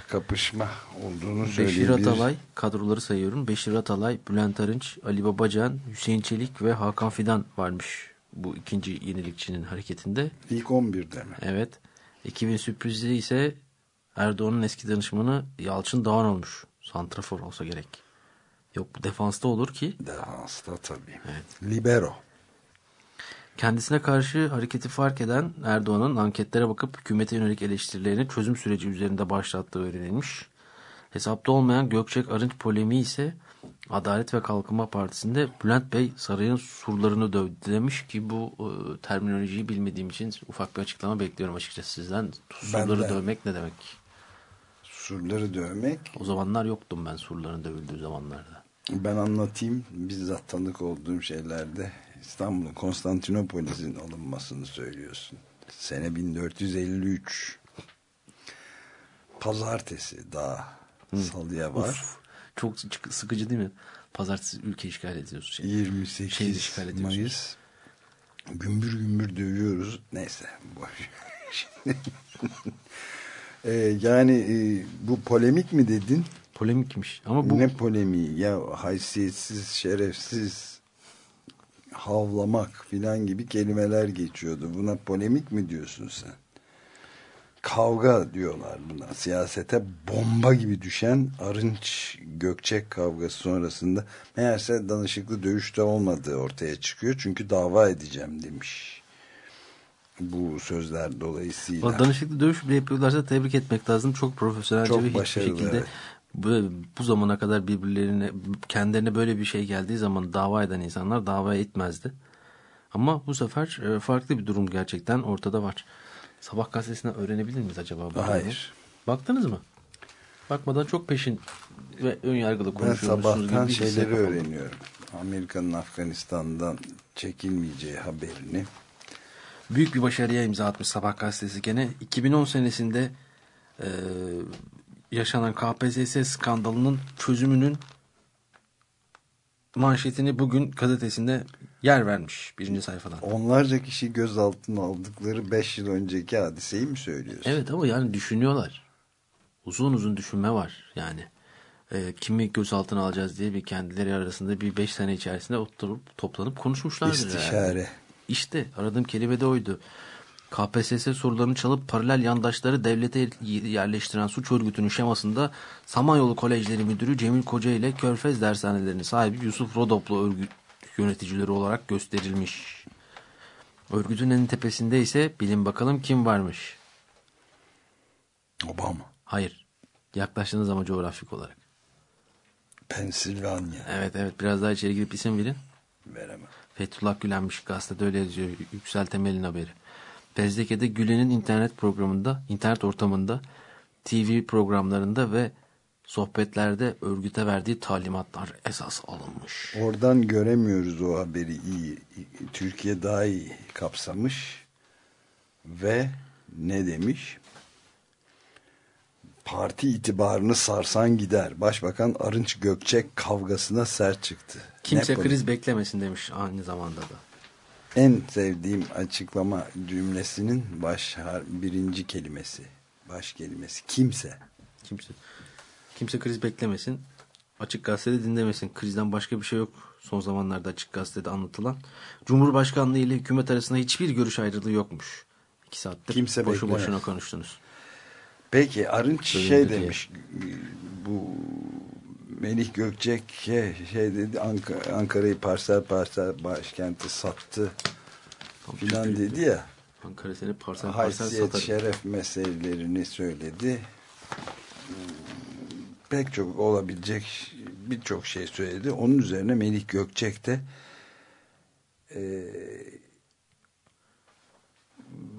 kapışma olduğunu Beşir söyleyebiliriz. Atalay kadroları sayıyorum. Beşir Atalay, Bülent Arınç, Ali Babacan, Hüseyin Çelik ve Hakan Fidan varmış bu ikinci yenilikçinin hareketinde. İlk 11'de mi? Evet. Ekibin sürprizi ise Erdoğan'ın eski danışmanı Yalçın Doğan olmuş. Santrafor olsa gerek. Yok bu defansta olur ki Defansta tabii. Libero. Kendisine karşı hareketi fark eden Erdoğan'ın anketlere bakıp hükümete yönelik eleştirilerini çözüm süreci üzerinde başlattığı öğrenilmiş. Hesapta olmayan Gökçek Arınç polemiği ise Adalet ve Kalkınma Partisi'nde Bülent Bey sarayın surlarını dövdü demiş ki bu e, terminolojiyi bilmediğim için ufak bir açıklama bekliyorum açıkçası sizden. Surları de. dövmek ne demek? Surları dövmek. O zamanlar yoktum ben surların dövüldüğü zamanlarda. Ben anlatayım. Bizzat tanık olduğum şeylerde İstanbul'un Konstantinopolis'in alınmasını söylüyorsun. Sene 1453. Pazartesi daha salıya var. Uf, çok sık- sıkıcı değil mi? Pazartesi ülke işgal ediyorsun. Şey. 28 Şehir işgal ediyorsunuz. Mayıs. Gümbür gümbür dövüyoruz. Neyse. Boş. Şimdi Ee, yani e, bu polemik mi dedin? Polemikmiş. Ama bu Ne polemiği ya haysiyetsiz, şerefsiz, havlamak filan gibi kelimeler geçiyordu. Buna polemik mi diyorsun sen? Kavga diyorlar buna. Siyasete bomba gibi düşen Arınç Gökçek kavgası sonrasında meğerse danışıklı dövüşte olmadığı ortaya çıkıyor. Çünkü dava edeceğim demiş. Bu sözler dolayısıyla. Valla danışıklı dövüş bile yapıyorlarsa tebrik etmek lazım. Çok profesyonelce Çok ve hiçbir şekilde evet. bu, bu zamana kadar birbirlerine kendilerine böyle bir şey geldiği zaman dava eden insanlar dava etmezdi. Ama bu sefer e, farklı bir durum gerçekten ortada var. Sabah gazetesinden öğrenebilir miyiz acaba? bu? Hayır. Baktınız mı? Bakmadan çok peşin ve ön yargılı Ben konuşuyormuşsunuz gibi sabahtan şeyleri öğreniyorum. Amerika'nın Afganistan'dan çekilmeyeceği haberini. Büyük bir başarıya imza atmış Sabah gazetesi gene. 2010 senesinde e, yaşanan KPSS skandalının çözümünün manşetini bugün gazetesinde yer vermiş birinci sayfadan. Onlarca kişi gözaltına aldıkları 5 yıl önceki hadiseyi mi söylüyorsun? Evet ama yani düşünüyorlar. Uzun uzun düşünme var yani. E, kimi gözaltına alacağız diye bir kendileri arasında bir 5 sene içerisinde oturup toplanıp konuşmuşlardır. yani. İstişare. İşte aradığım kelime de oydu. KPSS sorularını çalıp paralel yandaşları devlete yerleştiren suç örgütünün şemasında Samanyolu Kolejleri Müdürü Cemil Koca ile Körfez dershanelerinin sahibi Yusuf Rodoplu örgüt yöneticileri olarak gösterilmiş. Örgütün en tepesinde ise bilin bakalım kim varmış. Obama. Hayır. Yaklaştığınız ama coğrafik olarak. Pensilvanya. Evet evet biraz daha içeri girip isim verin. Veremem. Fethullah Gülenmiş gazetede öyle yazıyor Yüksel Temel'in haberi. Fezleke'de Gülen'in internet programında, internet ortamında, TV programlarında ve sohbetlerde örgüte verdiği talimatlar esas alınmış. Oradan göremiyoruz o haberi iyi. Türkiye daha iyi kapsamış. Ve ne demiş? Parti itibarını sarsan gider. Başbakan Arınç Gökçek kavgasına sert çıktı. Kimse Ne kriz beklemesin demiş aynı zamanda da. En sevdiğim açıklama cümlesinin baş birinci kelimesi. Baş kelimesi. Kimse. Kimse kimse kriz beklemesin. Açık gazetede dinlemesin. Krizden başka bir şey yok. Son zamanlarda açık gazetede anlatılan. Cumhurbaşkanlığı ile hükümet arasında hiçbir görüş ayrılığı yokmuş. İki saattir Kimse boşu beklemez. boşuna konuştunuz. Peki Arınç Bölündü şey diye. demiş bu Melih Gökçek şey, şey dedi Ank- Ankara'yı parsel parsel başkenti sattı filan dedi ya. Ankara seni parsel parsel satarım. şeref meselelerini söyledi. Hmm, pek çok olabilecek birçok şey söyledi. Onun üzerine Melih Gökçek de e,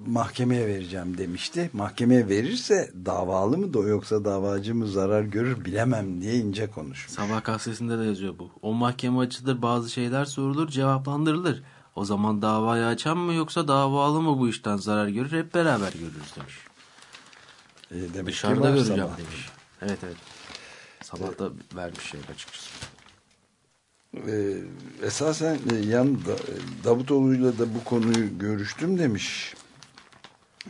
mahkemeye vereceğim demişti. Mahkemeye verirse davalı mı da yoksa davacı mı zarar görür bilemem diye ince konuşmuş. Sabah gazetesinde de yazıyor bu. O mahkeme açılır bazı şeyler sorulur cevaplandırılır. O zaman davayı açan mı yoksa davalı mı bu işten zarar görür hep beraber görürüz demiş. E, demek Dışarıda göreceğim sabah. demiş. Evet evet. Sabah da vermiş şey açıkçası. E, esasen e, yan da, Davutoğlu'yla da bu konuyu görüştüm demiş.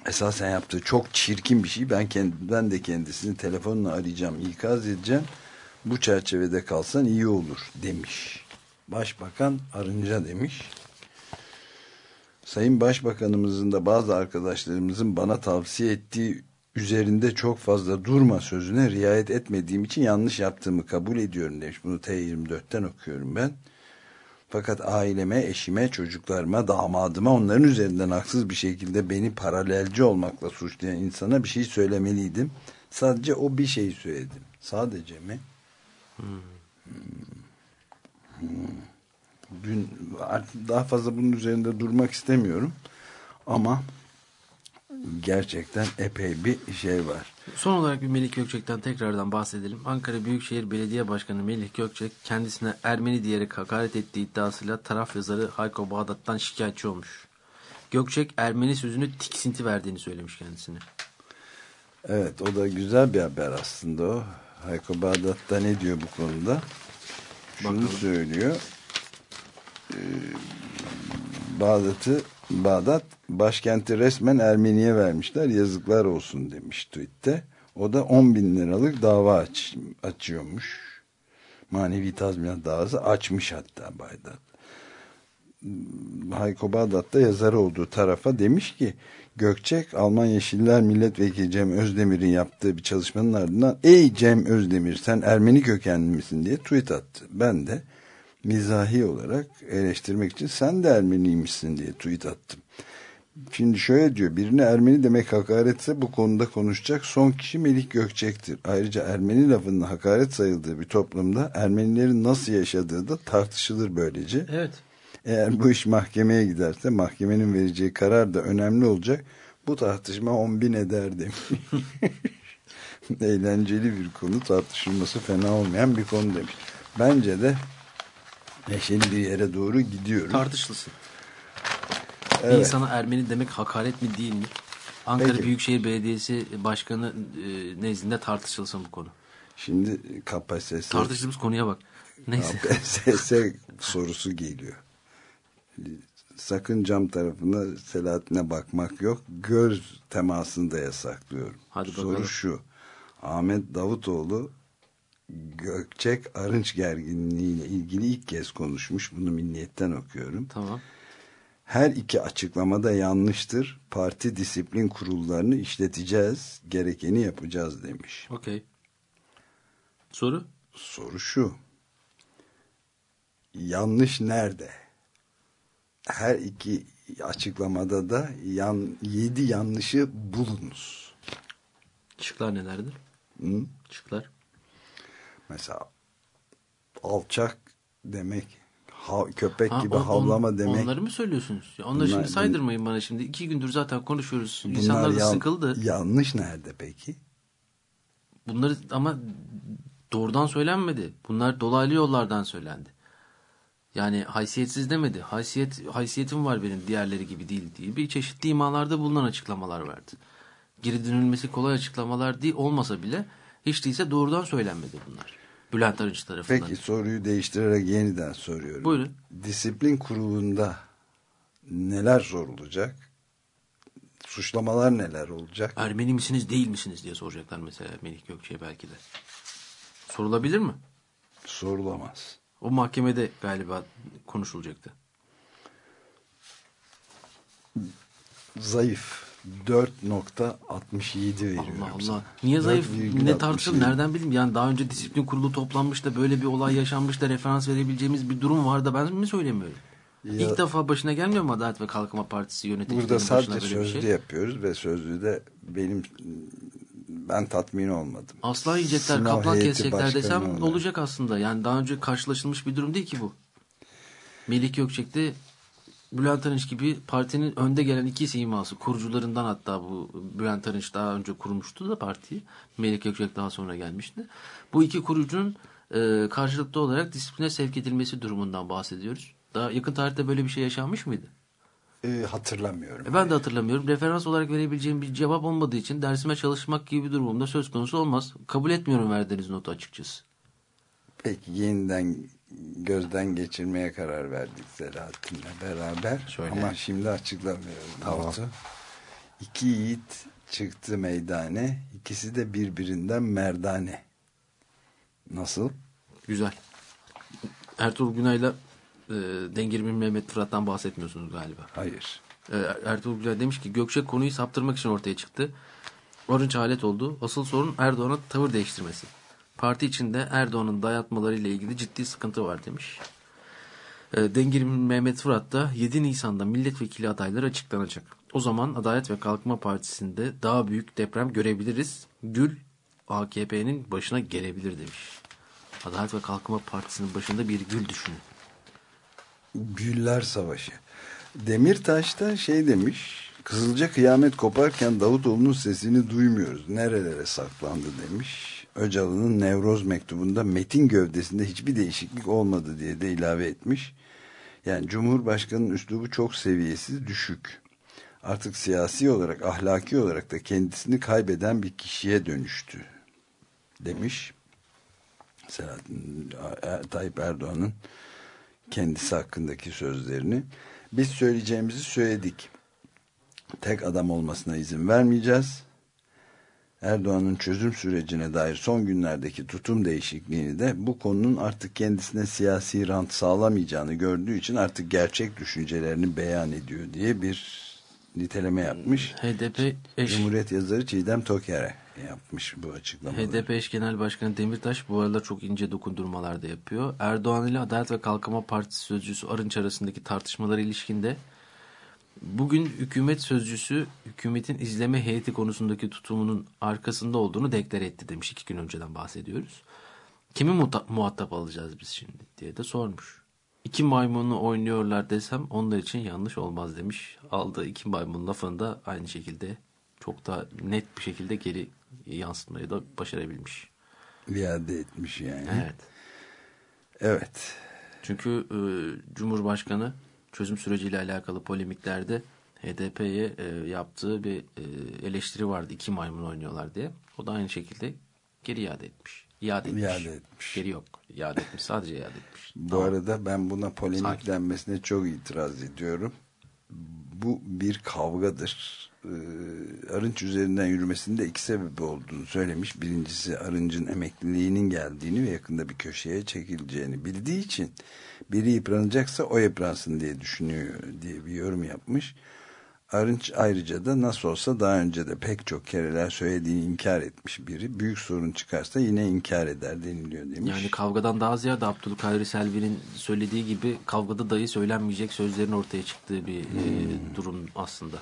Esasen yaptığı çok çirkin bir şey. Ben kendi, ben de kendisini telefonla arayacağım, ikaz edeceğim. Bu çerçevede kalsan iyi olur demiş. Başbakan Arınca demiş. Sayın Başbakanımızın da bazı arkadaşlarımızın bana tavsiye ettiği üzerinde çok fazla durma sözüne riayet etmediğim için yanlış yaptığımı kabul ediyorum demiş. Bunu T24'ten okuyorum ben. Fakat aileme, eşime, çocuklarıma, damadıma onların üzerinden haksız bir şekilde beni paralelci olmakla suçlayan insana bir şey söylemeliydim. Sadece o bir şeyi söyledim. Sadece mi? Hmm. Hmm. Dün artık daha fazla bunun üzerinde durmak istemiyorum. Ama gerçekten epey bir şey var. Son olarak bir Melih Gökçek'ten tekrardan bahsedelim. Ankara Büyükşehir Belediye Başkanı Melih Gökçek kendisine Ermeni diyerek hakaret ettiği iddiasıyla taraf yazarı Hayko Bağdat'tan şikayetçi olmuş. Gökçek Ermeni sözünü tiksinti verdiğini söylemiş kendisine. Evet o da güzel bir haber aslında o. Hayko Bağdat da ne diyor bu konuda? Şunu Bakalım. söylüyor. Ee, Bağdat'ı Bağdat başkenti resmen Ermeni'ye vermişler yazıklar olsun demiş tweette. O da 10 bin liralık dava aç, açıyormuş. Manevi tazminat davası açmış hatta Bağdat. Hayko Bağdat da yazarı olduğu tarafa demiş ki Gökçek Alman Yeşiller Milletvekili Cem Özdemir'in yaptığı bir çalışmanın ardından ey Cem Özdemir sen Ermeni kökenli misin diye tweet attı. Ben de mizahi olarak eleştirmek için sen de Ermeniymişsin diye tweet attım. Şimdi şöyle diyor birine Ermeni demek hakaretse bu konuda konuşacak son kişi Melih Gökçek'tir. Ayrıca Ermeni lafının hakaret sayıldığı bir toplumda Ermenilerin nasıl yaşadığı da tartışılır böylece. Evet. Eğer bu iş mahkemeye giderse mahkemenin vereceği karar da önemli olacak. Bu tartışma on bin eder demiş. Eğlenceli bir konu tartışılması fena olmayan bir konu demiş. Bence de neşeli bir yere doğru gidiyoruz. Tartışılsın. Bir Evet. insana Ermeni demek hakaret mi değil mi? Ankara Peki. Büyükşehir Belediyesi Başkanı e, nezdinde tartışılsın bu konu. Şimdi KPSS, Tartıştığımız konuya bak. Neyse. KPSS sorusu geliyor. Sakın cam tarafına Selahattin'e bakmak yok. Göz temasını da yasaklıyorum. Hadi Soru bakalım. şu. Ahmet Davutoğlu Gökçek Arınç gerginliğiyle ilgili ilk kez konuşmuş. Bunu milliyetten okuyorum. Tamam. Her iki açıklamada yanlıştır. Parti disiplin kurullarını işleteceğiz. Gerekeni yapacağız demiş. Okey. Soru? Soru şu. Yanlış nerede? Her iki açıklamada da yan, yedi yanlışı bulunuz. Şıklar nelerdir? Hı? Şıklar. Mesela alçak demek, ha- köpek Ha, gibi on- havlama demek. Onları mı söylüyorsunuz? Ya onları Bunlar- şimdi saydırmayın bana şimdi. İki gündür zaten konuşuyoruz. İnsanlar da yan- sıkıldı. Yanlış nerede peki? Bunları ama doğrudan söylenmedi. Bunlar dolaylı yollardan söylendi. Yani haysiyetsiz demedi. Haysiyet, haysiyetim var benim diğerleri gibi değil diye. Bir çeşitli imalarda bulunan açıklamalar verdi. Geri dönülmesi kolay açıklamalar değil olmasa bile hiç değilse doğrudan söylenmedi bunlar. Bülent Arınç tarafından. Peki soruyu değiştirerek yeniden soruyorum. Buyurun. Disiplin kurulunda neler sorulacak? Suçlamalar neler olacak? Ermeni misiniz değil misiniz diye soracaklar mesela Melih Gökçe'ye belki de. Sorulabilir mi? Sorulamaz. O mahkemede galiba konuşulacaktı. Zayıf. 4.67 veriyorum. Allah sana. Allah. Niye zayıf? 4,67. Ne tartışılır? Nereden bileyim? Yani daha önce disiplin kurulu toplanmış da böyle bir olay yaşanmış da referans verebileceğimiz bir durum var da ben mi söylemiyorum? Ya- İlk defa başına gelmiyor mu Adalet ve Kalkınma Partisi yöneticilerinin Burada sadece bir sözlü şey? yapıyoruz ve sözlü de benim ben tatmin olmadım. Aslan yiyecekler, Sınav kaplan kesecekler desem olacak aslında. Yani daha önce karşılaşılmış bir durum değil ki bu. Melih Gökçek'te Bülent Arınç gibi partinin önde gelen iki siması, kurucularından hatta bu Bülent Arınç daha önce kurmuştu da partiyi. Melih Gökçek daha sonra gelmişti. Bu iki kurucunun e, karşılıklı olarak disipline sevk edilmesi durumundan bahsediyoruz. Daha yakın tarihte böyle bir şey yaşanmış mıydı? Ee, hatırlamıyorum. E, ben de hatırlamıyorum. Referans olarak verebileceğim bir cevap olmadığı için dersime çalışmak gibi bir durumda söz konusu olmaz. Kabul etmiyorum verdiğiniz notu açıkçası. Peki yeniden gözden geçirmeye karar verdik Selahattin'le beraber. Şöyle. Ama şimdi açıklamıyorum. Tamam. İki yiğit çıktı meydane. İkisi de birbirinden merdane. Nasıl? Güzel. Ertuğrul Günay'la e, Dengirmin Mehmet Fırat'tan bahsetmiyorsunuz galiba. Hayır. E, Ertuğrul Günay demiş ki Gökçek konuyu saptırmak için ortaya çıktı. Orange alet oldu. Asıl sorun Erdoğan'a tavır değiştirmesi. Parti içinde Erdoğan'ın dayatmalarıyla ilgili ciddi sıkıntı var demiş. E, Dengirmin Mehmet Fırat da 7 Nisan'da milletvekili adayları açıklanacak. O zaman Adalet ve Kalkınma Partisi'nde daha büyük deprem görebiliriz. Gül AKP'nin başına gelebilir demiş. Adalet ve Kalkınma Partisi'nin başında bir gül düşünün. Güller Savaşı. Demirtaş da şey demiş. Kızılca kıyamet koparken Davutoğlu'nun sesini duymuyoruz. Nerelere saklandı demiş. Öcalan'ın Nevroz mektubunda metin gövdesinde hiçbir değişiklik olmadı diye de ilave etmiş. Yani Cumhurbaşkanı'nın üslubu çok seviyesiz, düşük. Artık siyasi olarak, ahlaki olarak da kendisini kaybeden bir kişiye dönüştü demiş. Selahattin Tayyip Erdoğan'ın kendisi hakkındaki sözlerini. Biz söyleyeceğimizi söyledik. Tek adam olmasına izin vermeyeceğiz. Erdoğan'ın çözüm sürecine dair son günlerdeki tutum değişikliğini de bu konunun artık kendisine siyasi rant sağlamayacağını gördüğü için artık gerçek düşüncelerini beyan ediyor diye bir niteleme yapmış. HDP eş, Cumhuriyet yazarı Çiğdem Toker'e yapmış bu açıklamayı. HDP eş genel başkanı Demirtaş bu arada çok ince dokundurmalar da yapıyor. Erdoğan ile Adalet ve Kalkınma Partisi sözcüsü Arınç arasındaki tartışmalara ilişkinde bugün hükümet sözcüsü hükümetin izleme heyeti konusundaki tutumunun arkasında olduğunu deklar etti demiş. iki gün önceden bahsediyoruz. Kimi muhatap alacağız biz şimdi diye de sormuş. İki maymunu oynuyorlar desem onlar için yanlış olmaz demiş. Aldığı iki maymun lafını da aynı şekilde çok da net bir şekilde geri yansıtmayı da başarabilmiş. İade etmiş yani. Evet. Evet. Çünkü e, Cumhurbaşkanı çözüm süreciyle alakalı polemiklerde HDP'ye e, yaptığı bir e, eleştiri vardı. İki maymun oynuyorlar diye. O da aynı şekilde geri iade etmiş. İade etmiş. İade etmiş. Geri yok. İade etmiş. Sadece iade etmiş. Bu Tamam. arada ben buna polemik Sakin. denmesine çok itiraz ediyorum. Bu bir kavgadır. Ee, Arınç üzerinden yürümesinde iki sebebi olduğunu söylemiş. Birincisi Arınç'ın emekliliğinin geldiğini ve yakında bir köşeye çekileceğini bildiği için biri yıpranacaksa o yıpransın diye düşünüyor diye bir yorum yapmış. Arınç ayrıca da nasıl olsa daha önce de pek çok kereler söylediğini inkar etmiş biri. Büyük sorun çıkarsa yine inkar eder deniliyor demiş. Yani kavgadan daha ziyade Abdülkadir Selvi'nin söylediği gibi kavgada dahi söylenmeyecek sözlerin ortaya çıktığı bir e, Hmm. durum aslında.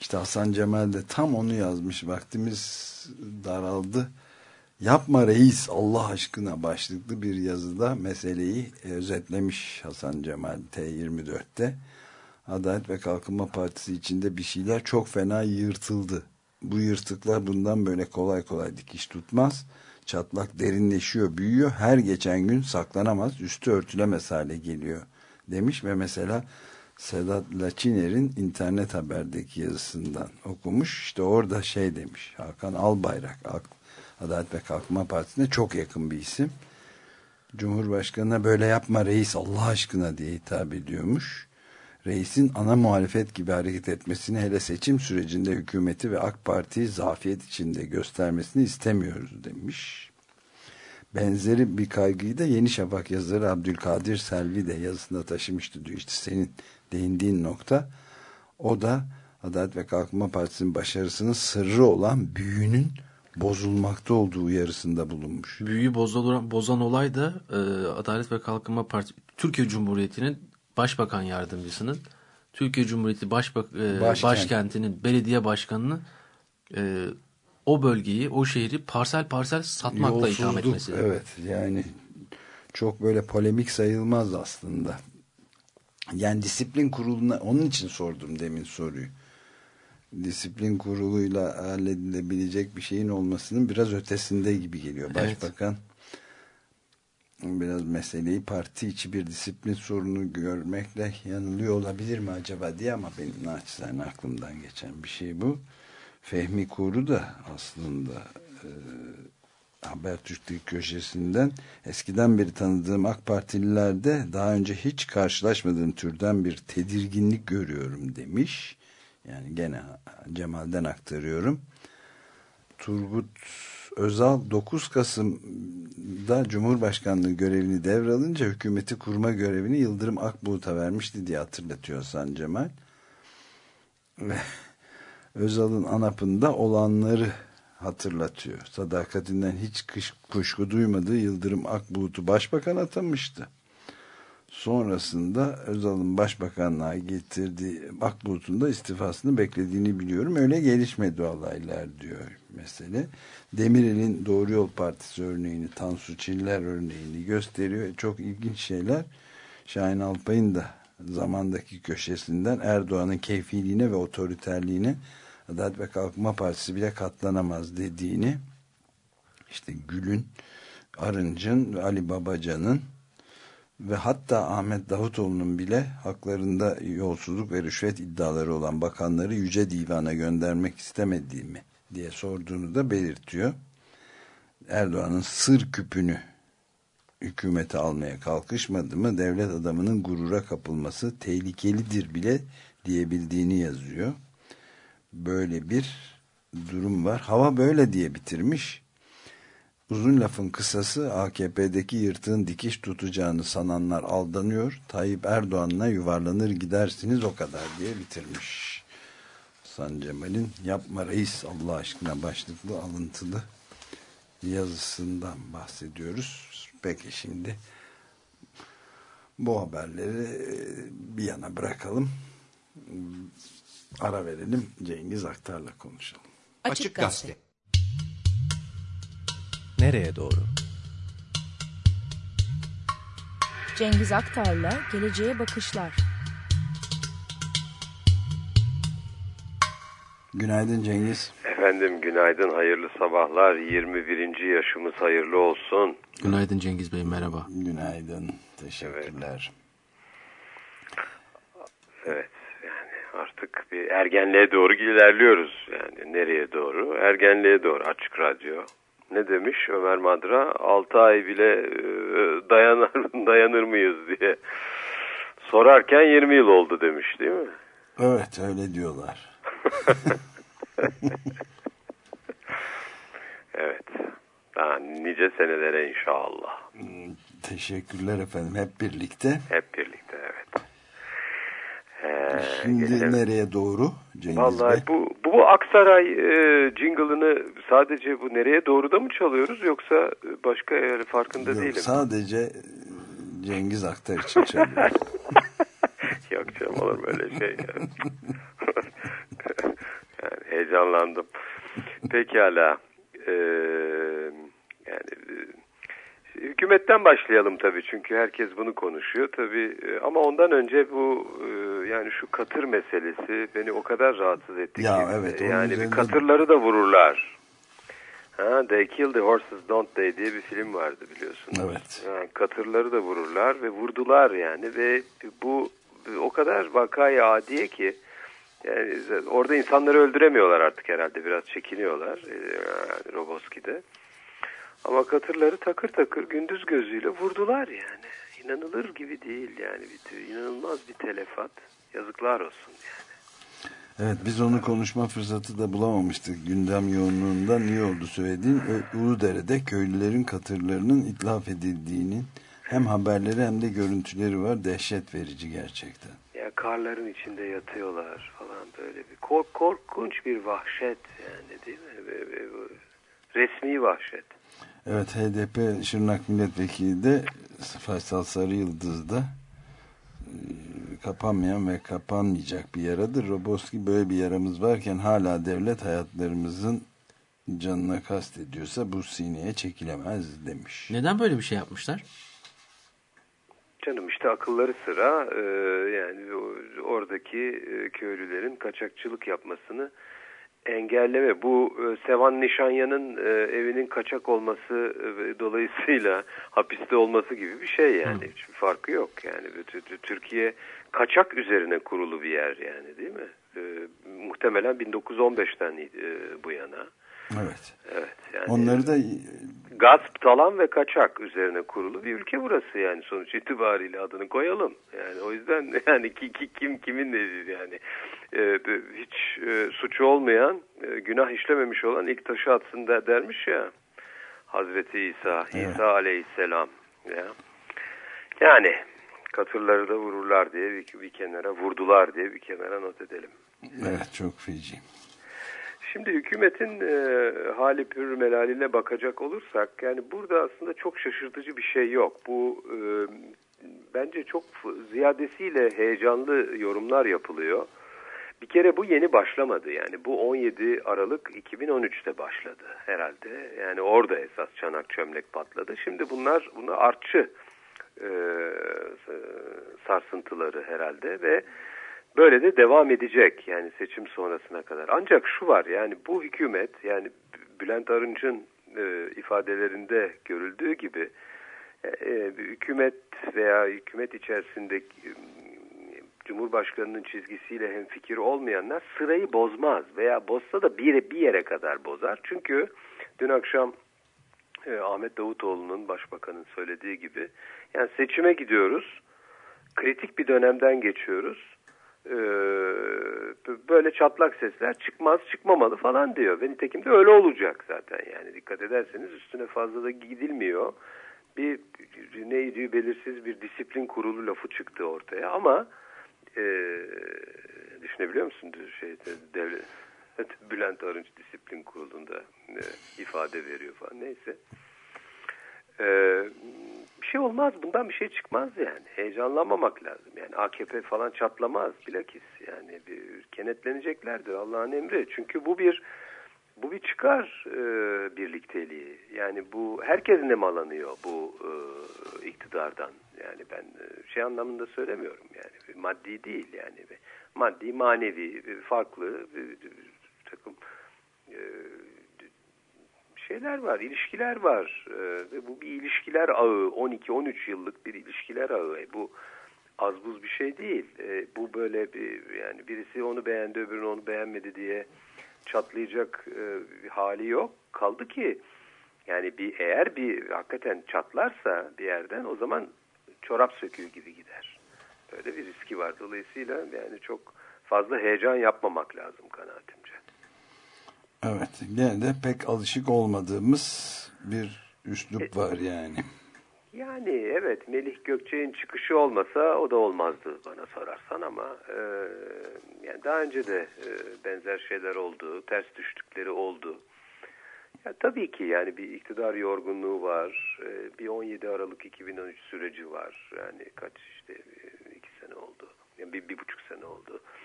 İşte Hasan Cemal de tam onu yazmış. Vaktimiz daraldı. Yapma reis Allah aşkına başlıklı bir yazıda meseleyi e, özetlemiş Hasan Cemal T24'te. Adalet ve Kalkınma Partisi içinde bir şeyler çok fena yırtıldı. Bu yırtıklar bundan böyle kolay kolay dikiş tutmaz. Çatlak derinleşiyor, büyüyor. Her geçen gün saklanamaz, üstü örtülemez hale geliyor demiş ve mesela Sedat Laçiner'in internet haberdeki yazısından okumuş. İşte orada şey demiş. Hakan Albayrak Adalet ve Kalkınma Partisi'ne çok yakın bir isim. Cumhurbaşkanına böyle yapma reis Allah aşkına diye hitap ediyormuş. Reisin ana muhalefet gibi hareket etmesini hele seçim sürecinde hükümeti ve AK Parti'yi zafiyet içinde göstermesini istemiyoruz demiş. Benzeri bir kaygıyı da Yeni Şafak yazarı Abdülkadir Selvi de yazısında taşımıştı diyor. İşte senin değindiğin nokta o da Adalet ve Kalkınma Partisi'nin başarısının sırrı olan büyünün bozulmakta olduğu uyarısında bulunmuş. Büyüyü bozan, bozan olay da e, Adalet ve Kalkınma Partisi Türkiye Cumhuriyeti'nin Başbakan Yardımcısının Türkiye Cumhuriyeti Başbak, e, Başkent. Başkenti'nin belediye başkanının e, o bölgeyi, o şehri parsel parsel satmakla itham Yolsuzluk, etmesi. Evet yani çok böyle polemik sayılmaz aslında. Yani disiplin kuruluna onun için sordum demin soruyu. Disiplin kuruluyla halledilebilecek bir şeyin olmasının biraz ötesinde gibi geliyor. Evet. Başbakan biraz meseleyi parti içi bir disiplin sorunu görmekle yanılıyor olabilir mi acaba diye ama benim naçizane aklımdan geçen bir şey bu. Fehmi Kuru da aslında e, Habertürk'teki köşesinden eskiden beri tanıdığım AK Partililerde daha önce hiç karşılaşmadığım türden bir tedirginlik görüyorum demiş. Yani gene Cemal'den aktarıyorum. Turgut Özal 9 Kasım'da Cumhurbaşkanlığı görevini devralınca hükümeti kurma görevini Yıldırım Akbuğut'a vermişti diye hatırlatıyor Hasan Cemal. Özal'ın anapında olanları hatırlatıyor. Sadakatinden hiç kuşku duymadığı Yıldırım Akbuğut'u başbakan atamıştı. Sonrasında Özal'ın başbakanlığa getirdiği Akbuğut'un da istifasını beklediğini biliyorum. Öyle gelişmedi olaylar diyor mesele. Demirel'in Doğru Yol Partisi örneğini, Tansu Çiller örneğini gösteriyor. Çok ilginç şeyler. Şahin Alpay'ın da zamandaki köşesinden Erdoğan'ın keyfiliğine ve otoriterliğine Adalet ve Kalkınma Partisi bile katlanamaz dediğini işte Gül'ün, Arınç'ın ve Ali Babacan'ın ve hatta Ahmet Davutoğlu'nun bile haklarında yolsuzluk ve rüşvet iddiaları olan bakanları Yüce Divan'a göndermek istemediğimi diye sorduğunu da belirtiyor. Erdoğan'ın sır küpünü hükümeti almaya kalkışmadı mı devlet adamının gurura kapılması tehlikelidir bile diyebildiğini yazıyor. Böyle bir durum var. Hava böyle diye bitirmiş. Uzun lafın kısası AKP'deki yırtığın dikiş tutacağını sananlar aldanıyor. Tayyip Erdoğan'la yuvarlanır gidersiniz o kadar diye bitirmiş. San Cemal'in yapma reis Allah aşkına başlıklı alıntılı yazısından bahsediyoruz. Peki şimdi bu haberleri bir yana bırakalım. Ara verelim. Cengiz Aktar'la konuşalım. Açık Gazete. Nereye doğru? Cengiz Aktar'la Geleceğe Bakışlar. Günaydın Cengiz. Efendim günaydın, hayırlı sabahlar. 21. yaşımız hayırlı olsun. Günaydın Cengiz Bey merhaba. Günaydın. Teşekkürler. Evet, yani artık bir ergenliğe doğru ilerliyoruz. Yani nereye doğru? Ergenliğe doğru. Açık Radyo. Ne demiş Ömer Madra? 6 ay bile e, dayanır, dayanır mıyız diye sorarken 20 yıl oldu demiş değil mi? Evet öyle diyorlar. Evet. Daha nice senelere inşallah. Teşekkürler efendim. Hep birlikte. Hep birlikte evet. Ee, Şimdi geçelim. nereye doğru Cengiz Vallahi Bey? bu bu Aksaray e, jingle'ını sadece bu nereye doğru da mı çalıyoruz yoksa başka yani farkında Yok, değilim. sadece Cengiz Aktar için çalıyor. Yok canım olur mu öyle şey. Yani. yani heyecanlandım. Pekala. Ee, yani hükümetten başlayalım tabii çünkü herkes bunu konuşuyor tabii e, ama ondan önce bu e, yani şu katır meselesi beni o kadar rahatsız etti Ya ki evet, yani bir katırları da vururlar. Ha, They Kill the Horses Don't They diye bir film vardı biliyorsun. Evet. Yani katırları da vururlar ve vurdular yani ve bu o kadar vakayı adiye ki yani orada insanları öldüremiyorlar artık herhalde biraz çekiniyorlar e, yani Roboski'de. Ama katırları takır takır gündüz gözüyle vurdular yani. İnanılır gibi değil yani. Bir, inanılmaz bir telefat. Yazıklar olsun yani. Evet biz onu konuşma fırsatı da bulamamıştık. Gündem yoğunluğundan iyi oldu söylediğin. Uludere'de köylülerin katırlarının itlaf edildiğinin hem haberleri hem de görüntüleri var. Dehşet verici gerçekten. Ya karların içinde yatıyorlar falan böyle bir kork korkunç bir vahşet yani değil mi? Resmi vahşet. Evet HDP Şırnak Milletvekili de Faysal Sarı Yıldız'da e, kapanmayan ve kapanmayacak bir yaradır. Roboski böyle bir yaramız varken hala devlet hayatlarımızın canına kast ediyorsa bu sineye çekilemez demiş. Neden böyle bir şey yapmışlar? Canım işte akılları sıra e, yani oradaki e, köylülerin kaçakçılık yapmasını engelleme. Bu e, Sevan Nişanya'nın e, evinin kaçak olması e, dolayısıyla hapiste olması gibi bir şey yani. Hiçbir farkı yok yani. Tü- tü- Türkiye kaçak üzerine kurulu bir yer yani değil mi? Muhtemelen 1915'ten e, bu yana. Evet. Evet. Yani Onları da gasp, talan ve kaçak üzerine kurulu bir ülke burası yani sonuç itibariyle adını koyalım. Yani o yüzden yani ki, ki- kim kimin nedir yani Ee, hiç e, suçu olmayan, e, günah işlememiş olan ilk taşı atsın da dermiş ya Hazreti İsa, İsa Aleyhisselam ya. Yani katırları da vururlar diye bir, bir kenara vurdular diye bir kenara not edelim. evet çok feci. Şimdi hükümetin e, hali pür melaline bakacak olursak yani burada aslında çok şaşırtıcı bir şey yok. Bu e, bence çok ziyadesiyle heyecanlı yorumlar yapılıyor. Bir kere bu yeni başlamadı yani bu 17 Aralık 2013'te başladı herhalde. Yani orada esas çanak çömlek patladı. Şimdi bunlar bunu artçı e, sarsıntıları herhalde ve böyle de devam edecek yani seçim sonrasına kadar. Ancak şu var yani bu hükümet yani Bülent Arınç'ın e, ifadelerinde görüldüğü gibi e, e, hükümet veya hükümet içerisinde e, Cumhurbaşkanının çizgisiyle hem fikir olmayanlar sırayı bozmaz veya bozsa da bir, bir yere kadar bozar. Çünkü dün akşam e, Ahmet Davutoğlu'nun başbakanın söylediği gibi yani seçime gidiyoruz. Kritik bir dönemden geçiyoruz. E, böyle çatlak sesler çıkmaz çıkmamalı falan diyor. Ve nitekim de öyle olacak zaten yani dikkat ederseniz üstüne fazla da gidilmiyor. Bir neydi belirsiz bir disiplin kurulu lafı çıktı ortaya ama e, düşünebiliyor musun şeyde devlet Bülent Arınç disiplin kurulunda e, ifade veriyor falan neyse. E, bir şey olmaz bundan bir şey çıkmaz yani. Heyecanlanmamak lazım. Yani AKP falan çatlamaz bilakis yani. Bir kenetleneceklerdir Allah'ın emri. Çünkü bu bir bu bir çıkar e, birlikteliği. Yani bu herkes nemalanıyor bu e, iktidardan. Yani ben e, şey anlamında söylemiyorum yani. Maddi değil yani. Maddi manevi farklı bir, takım e, şeyler var, ilişkiler var. E, ve bu bir ilişkiler ağı, 12-13 yıllık bir ilişkiler ağı. E, bu az buz bir şey değil. E, bu böyle bir yani birisi onu beğendi, öbürünü onu beğenmedi diye çatlayacak e, hali yok. Kaldı ki yani bir eğer bir hakikaten çatlarsa bir yerden o zaman çorap söküğü gibi gider. Böyle bir riski var. Dolayısıyla yani çok fazla heyecan yapmamak lazım kanaatimce. Evet. Gene de pek alışık olmadığımız bir üslup var yani. Yani evet Melih Gökçe'nin çıkışı olmasa o da olmazdı bana sorarsan ama e, yani daha önce de e, benzer şeyler oldu, ters düştükleri oldu. Ya tabii ki yani bir iktidar yorgunluğu var, e, bir 17 Aralık 2013 süreci var. Yani kaç işte iki sene oldu, yani bir, bir buçuk sene oldu. E,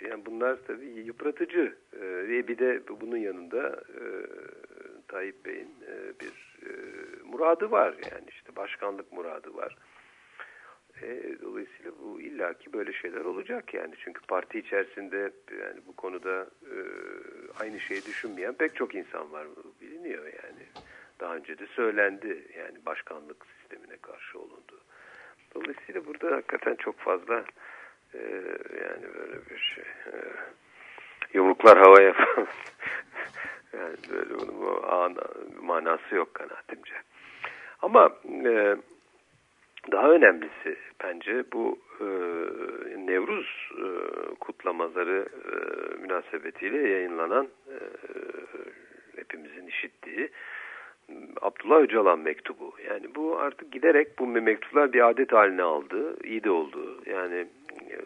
yani bunlar tabii yıpratıcı. E, bir de bunun yanında e, Tayyip Bey'in e, bir e, muradı var. Yani işte başkanlık muradı var. E, dolayısıyla bu illaki böyle şeyler olacak yani. Çünkü parti içerisinde yani bu konuda e, aynı şeyi düşünmeyen pek çok insan var. Biliniyor yani. Daha önce de söylendi. Yani başkanlık sistemine karşı olundu. Dolayısıyla burada hakikaten çok fazla ee, yani böyle bir şey e, yumruklar havaya yani böyle bunun bu ana, manası yok kanaatimce. Ama e, daha önemlisi bence bu e, Nevruz e, kutlamaları e, münasebetiyle yayınlanan e, hepimizin işittiği Abdullah Öcalan mektubu. Yani bu artık giderek bu mektuplar bir adet haline aldı. İyi de oldu. Yani e,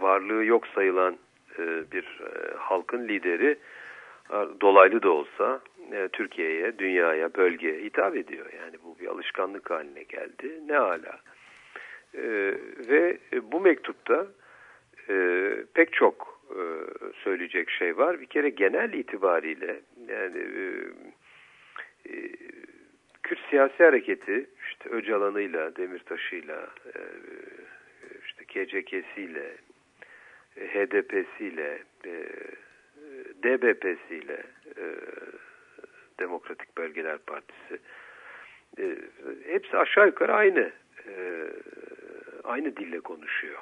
varlığı yok sayılan e, bir e, halkın lideri dolaylı da olsa Türkiye'ye, dünyaya, bölgeye hitap ediyor. Yani bu bir alışkanlık haline geldi. Ne hala. Ve bu mektupta pek çok söyleyecek şey var. Bir kere genel itibariyle yani Kürt siyasi hareketi işte Öcalan'ıyla, Demirtaş'ıyla, işte KCK'siyle, HDP'siyle, DBP'siyle, Demokratik Bölgeler Partisi, hepsi aşağı yukarı aynı aynı dille konuşuyor.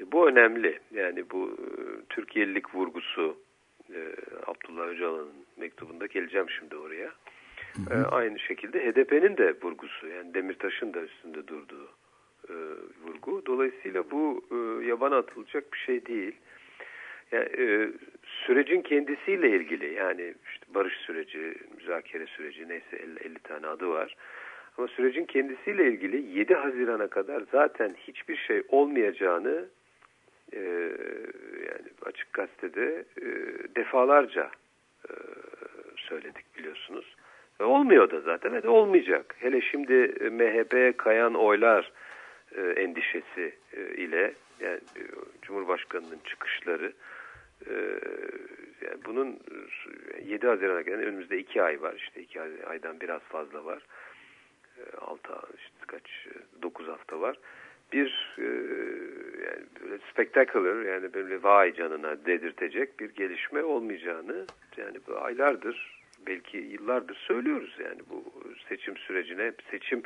Bu önemli. Yani bu Türkiye'lilik vurgusu Abdullah Öcalan'ın mektubunda geleceğim şimdi oraya. Hı hı. Aynı şekilde HDP'nin de vurgusu yani Demirtaş'ın da üstünde durduğu e, vurgu. Dolayısıyla bu e, yabana atılacak bir şey değil. Yani, e, sürecin kendisiyle ilgili yani işte barış süreci, müzakere süreci neyse 50, 50 tane adı var. Ama sürecin kendisiyle ilgili 7 Haziran'a kadar zaten hiçbir şey olmayacağını e, yani açık gazetede e, defalarca e, söyledik biliyorsunuz. E, olmuyor da zaten ve olmayacak. Hele şimdi e, MHP kayan oylar e, endişesi e, ile yani Cumhurbaşkanı'nın çıkışları yani bunun 7 Haziran'a gelen önümüzde 2 ay var işte 2 aydan biraz fazla var. E, 6 işte kaç 9 hafta var. Bir yani böyle spectacular yani böyle vay canına dedirtecek bir gelişme olmayacağını yani bu aylardır belki yıllardır söylüyoruz yani bu seçim sürecine, seçim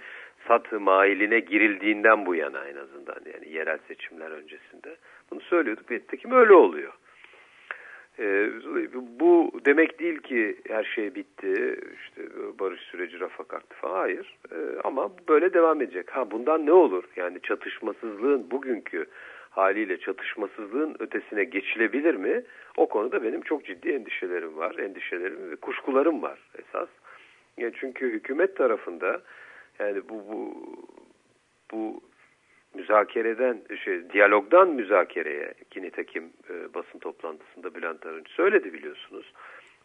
satı mailine girildiğinden bu yana en azından yani yerel seçimler öncesinde bunu söylüyorduk ve nitekim öyle oluyor. E, bu demek değil ki her şey bitti, işte barış süreci rafa kalktı falan. Hayır. E, ama böyle devam edecek. Ha bundan ne olur? Yani çatışmasızlığın bugünkü haliyle çatışmasızlığın ötesine geçilebilir mi? O konuda benim çok ciddi endişelerim var. Endişelerim ve kuşkularım var esas. Yani çünkü hükümet tarafında yani bu bu bu müzakereden şey diyalogdan müzakereye ki nitekim e, basın toplantısında Bülent Arınç söyledi biliyorsunuz.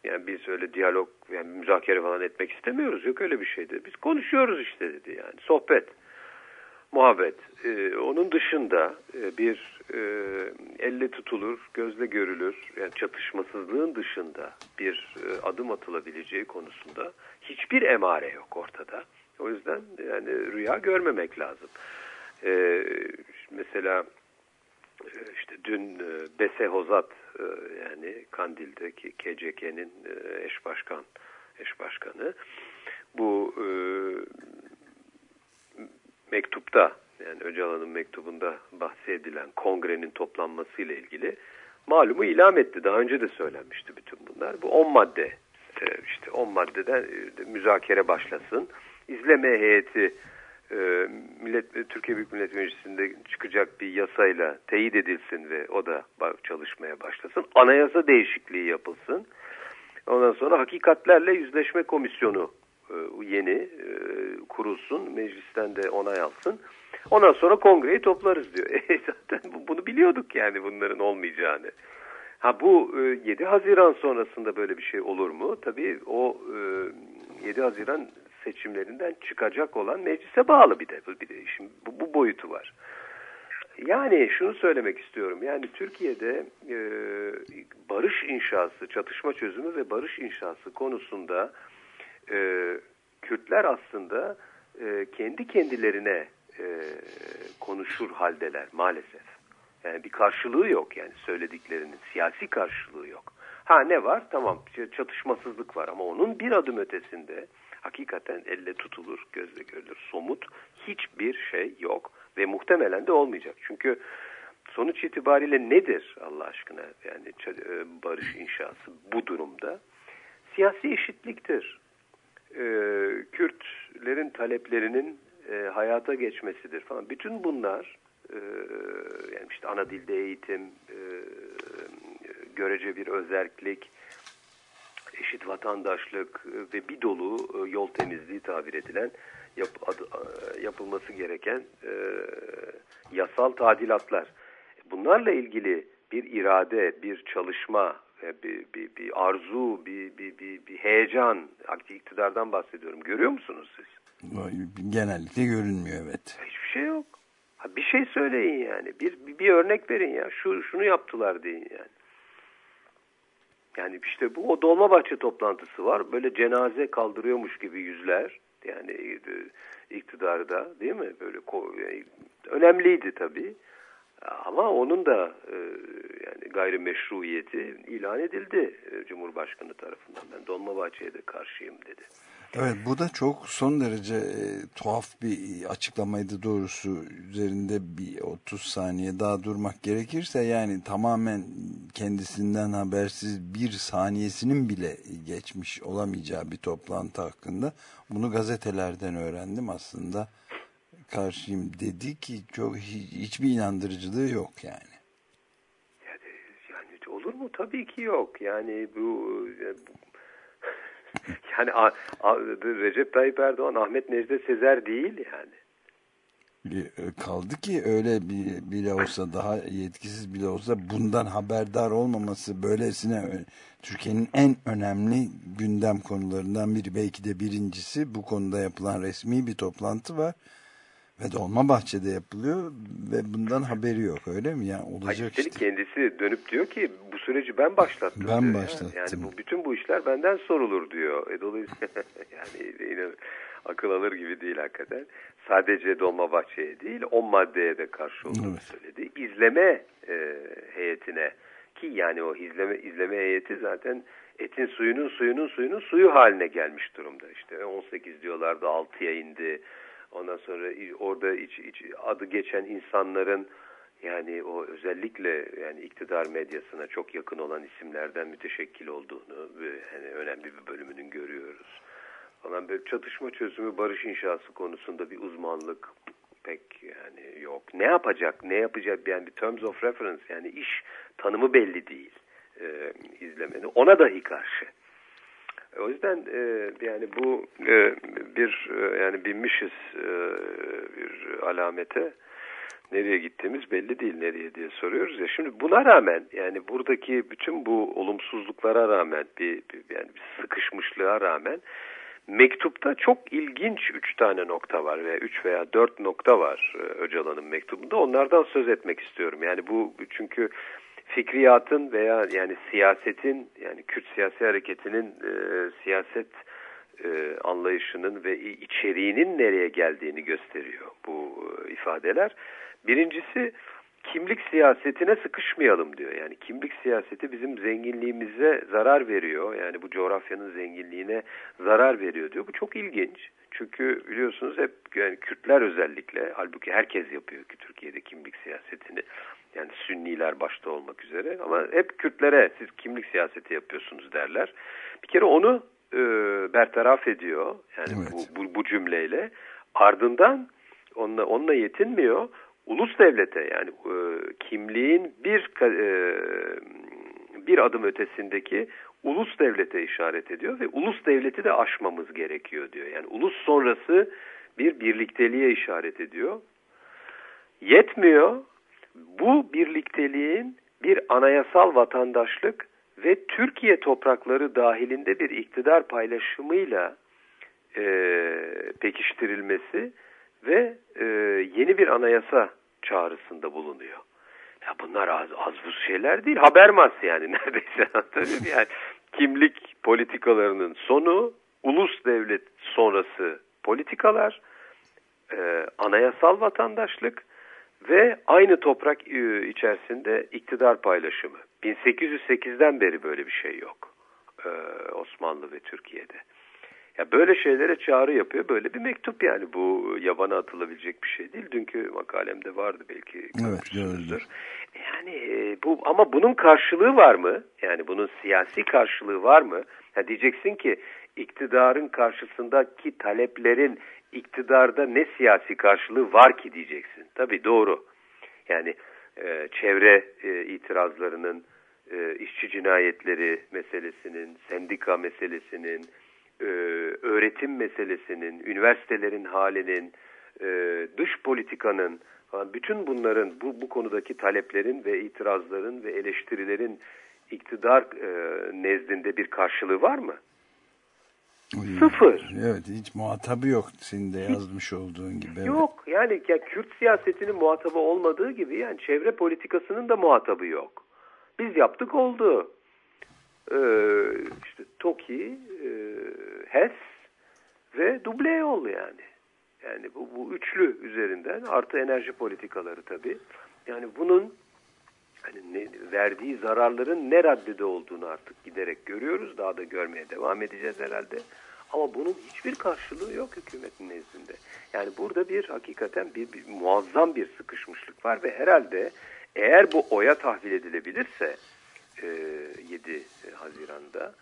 Yani biz öyle diyalog yani müzakere falan etmek istemiyoruz. Yok öyle bir şeydi. Biz konuşuyoruz işte dedi yani. Sohbet, muhabbet. E, onun dışında e, bir e, elle tutulur, gözle görülür yani çatışmasızlığın dışında bir e, adım atılabileceği konusunda hiçbir emare yok ortada. O yüzden yani rüya görmemek lazım. Ee, mesela e, işte dün e, Bese Hozat e, yani Kandil'deki KCK'nin eş başkan eş başkanı bu mektupta yani Öcalan'ın mektubunda bahsedilen kongrenin toplanmasıyla ilgili malumu ilam etti. Daha önce de söylenmişti bütün bunlar. Bu 10 madde e, işte 10 maddeden e, müzakere başlasın. İzleme heyeti e, Millet Türkiye Büyük Millet Meclisi'nde çıkacak bir yasayla teyit edilsin ve o da çalışmaya başlasın. Anayasa değişikliği yapılsın. Ondan sonra hakikatlerle yüzleşme komisyonu yeni e, kurulsun. Meclisten de onay alsın. Ondan sonra kongreyi toplarız diyor. E, zaten bunu biliyorduk yani bunların olmayacağını. Ha bu 7 Haziran sonrasında böyle bir şey olur mu? Tabii o 7 Haziran seçimlerinden çıkacak olan meclise bağlı bir de, bir de işin bu, bu boyutu var. Yani şunu söylemek istiyorum. Yani Türkiye'de e, barış inşası, çatışma çözümü ve barış inşası konusunda e, Kürtler aslında e, kendi kendilerine e, konuşur haldeler maalesef. Yani bir karşılığı yok yani söylediklerinin siyasi karşılığı yok. Ha ne var? Tamam çatışmasızlık var ama onun bir adım ötesinde hakikaten elle tutulur, gözle görülür, somut hiçbir şey yok ve muhtemelen de olmayacak. Çünkü sonuç itibariyle nedir Allah aşkına yani e, barış inşası bu durumda? Siyasi eşitliktir. Ee, Kürtlerin taleplerinin e, hayata geçmesidir falan. Bütün bunlar e, yani işte ana dilde eğitim, e, görece bir özellik, eşit vatandaşlık e, ve bir dolu e, yol temizliği tabir edilen yap, adı, e, yapılması gereken e, yasal tadilatlar. Bunlarla ilgili bir irade, bir çalışma, bir, bir, bir arzu, bir, bir, bir, bir heyecan, iktidardan bahsediyorum. Görüyor musunuz siz? Genellikle görünmüyor evet. Hiçbir şey yok. Ha, bir şey söyleyin yani. Bir, bir, örnek verin ya. Şu, şunu yaptılar deyin yani. Yani işte bu o Dolmabahçe toplantısı var. Böyle cenaze kaldırıyormuş gibi yüzler. Yani e, iktidarda değil mi? Böyle önemliydi tabii. Ama onun da e, yani gayrimeşruiyeti ilan edildi e, Cumhurbaşkanı tarafından. Ben Dolmabahçe'ye de karşıyım dedi. Evet bu da çok son derece e, tuhaf bir açıklamaydı doğrusu üzerinde bir 30 saniye daha durmak gerekirse yani tamamen kendisinden habersiz bir saniyesinin bile geçmiş olamayacağı bir toplantı hakkında bunu gazetelerden öğrendim aslında karşıyım dedi ki çok hiçbir inandırıcılığı yok yani. Yani, yani olur mu? Tabii ki yok. Yani bu, e, bu yani a, a, Recep Tayyip Erdoğan Ahmet Necdet Sezer değil yani. E, kaldı ki öyle bile olsa daha yetkisiz bile olsa bundan haberdar olmaması böylesine Türkiye'nin en önemli gündem konularından biri belki de birincisi bu konuda yapılan resmi bir toplantı var ve Dolmabahçe'de yapılıyor ve bundan haberi yok öyle mi? Yani olacak Hayır, işte. kendisi dönüp diyor ki bu süreci ben başlattım. Ben diyor. başlattım. Yani bu bütün bu işler benden sorulur diyor. E, dolayısıyla yani yine akıl alır gibi değil hakikaten. Sadece Dolmabahçe'ye değil on maddeye de karşı olduğunu evet. söyledi. İzleme e, heyetine ki yani o izleme izleme heyeti zaten etin suyunun suyunun suyunun suyu haline gelmiş durumda. İşte 18 diyorlardı 6'ya indi. Ondan sonra orada iç, iç, adı geçen insanların yani o özellikle yani iktidar medyasına çok yakın olan isimlerden müteşekkil olduğunu ve hani önemli bir bölümünün görüyoruz. Falan böyle çatışma çözümü barış inşası konusunda bir uzmanlık pek yani yok. Ne yapacak, ne yapacak yani bir terms of reference yani iş tanımı belli değil e, izlemenin. Ona dahi karşı. O yüzden e, yani bu e, bir e, yani binmişiz e, bir alamete nereye gittiğimiz belli değil nereye diye soruyoruz ya. Şimdi buna rağmen yani buradaki bütün bu olumsuzluklara rağmen bir, bir yani bir sıkışmışlığa rağmen mektupta çok ilginç üç tane nokta var veya üç veya dört nokta var e, Öcalan'ın mektubunda. Onlardan söz etmek istiyorum. Yani bu çünkü fikriyatın veya yani siyasetin yani Kürt siyasi hareketinin e, siyaset e, anlayışının ve içeriğinin nereye geldiğini gösteriyor bu e, ifadeler. Birincisi kimlik siyasetine sıkışmayalım diyor. Yani kimlik siyaseti bizim zenginliğimize zarar veriyor. Yani bu coğrafyanın zenginliğine zarar veriyor diyor. Bu çok ilginç. Çünkü biliyorsunuz hep yani Kürtler özellikle halbuki herkes yapıyor ki Türkiye'de kimlik siyasetini. Yani Sünniler başta olmak üzere ama hep Kürtlere siz kimlik siyaseti yapıyorsunuz derler. Bir kere onu e, bertaraf ediyor. Yani Evet. bu, bu, bu cümleyle. Ardından onunla, onunla yetinmiyor. Ulus devlete yani e, kimliğin bir e, bir adım ötesindeki ulus devlete işaret ediyor ve ulus devleti de aşmamız gerekiyor diyor. Yani ulus sonrası bir birlikteliğe işaret ediyor. Yetmiyor. Bu birlikteliğin bir anayasal vatandaşlık ve Türkiye toprakları dahilinde bir iktidar paylaşımıyla e, pekiştirilmesi ve e, yeni bir anayasa çağrısında bulunuyor. Ya bunlar az, az buz şeyler değil. Habermas yani neredeyse. Tabii yani kimlik politikalarının sonu, ulus devlet sonrası politikalar, e, anayasal vatandaşlık ve aynı toprak e, içerisinde iktidar paylaşımı. 1808'den beri böyle bir şey yok e, Osmanlı ve Türkiye'de. Ya böyle şeylere çağrı yapıyor. Böyle bir mektup yani bu yabana atılabilecek bir şey değil. Dünkü makalemde vardı belki. Evet gördüm. Yani e, bu ama bunun karşılığı var mı? Yani bunun siyasi karşılığı var mı? Ha diyeceksin ki iktidarın karşısındaki taleplerin iktidarda ne siyasi karşılığı var ki diyeceksin. Tabii doğru. Yani e, çevre e, itirazlarının, e, işçi cinayetleri meselesinin, sendika meselesinin, e, öğretim meselesinin, üniversitelerin halinin, e, dış politikanın, falan bütün bunların, bu, bu konudaki taleplerin ve itirazların ve eleştirilerin iktidar e, nezdinde bir karşılığı var mı? Sıfır. Evet hiç muhatabı yok senin de yazmış olduğun gibi. evet. Yok yani ya Kürt siyasetinin muhatabı olmadığı gibi yani çevre politikasının da muhatabı yok. Biz yaptık oldu. Ee, işte TOKİ, e, HES ve duble yol yani. Yani bu, bu üçlü üzerinden artı enerji politikaları tabii. Yani bunun hani ne, verdiği zararların ne raddede olduğunu artık giderek görüyoruz. Daha da görmeye devam edeceğiz herhalde. Ama bunun hiçbir karşılığı yok hükümetin nezdinde. Yani burada bir hakikaten bir, bir muazzam bir sıkışmışlık var ve herhalde eğer bu oya tahvil edilebilirse e, 7 Haziran'da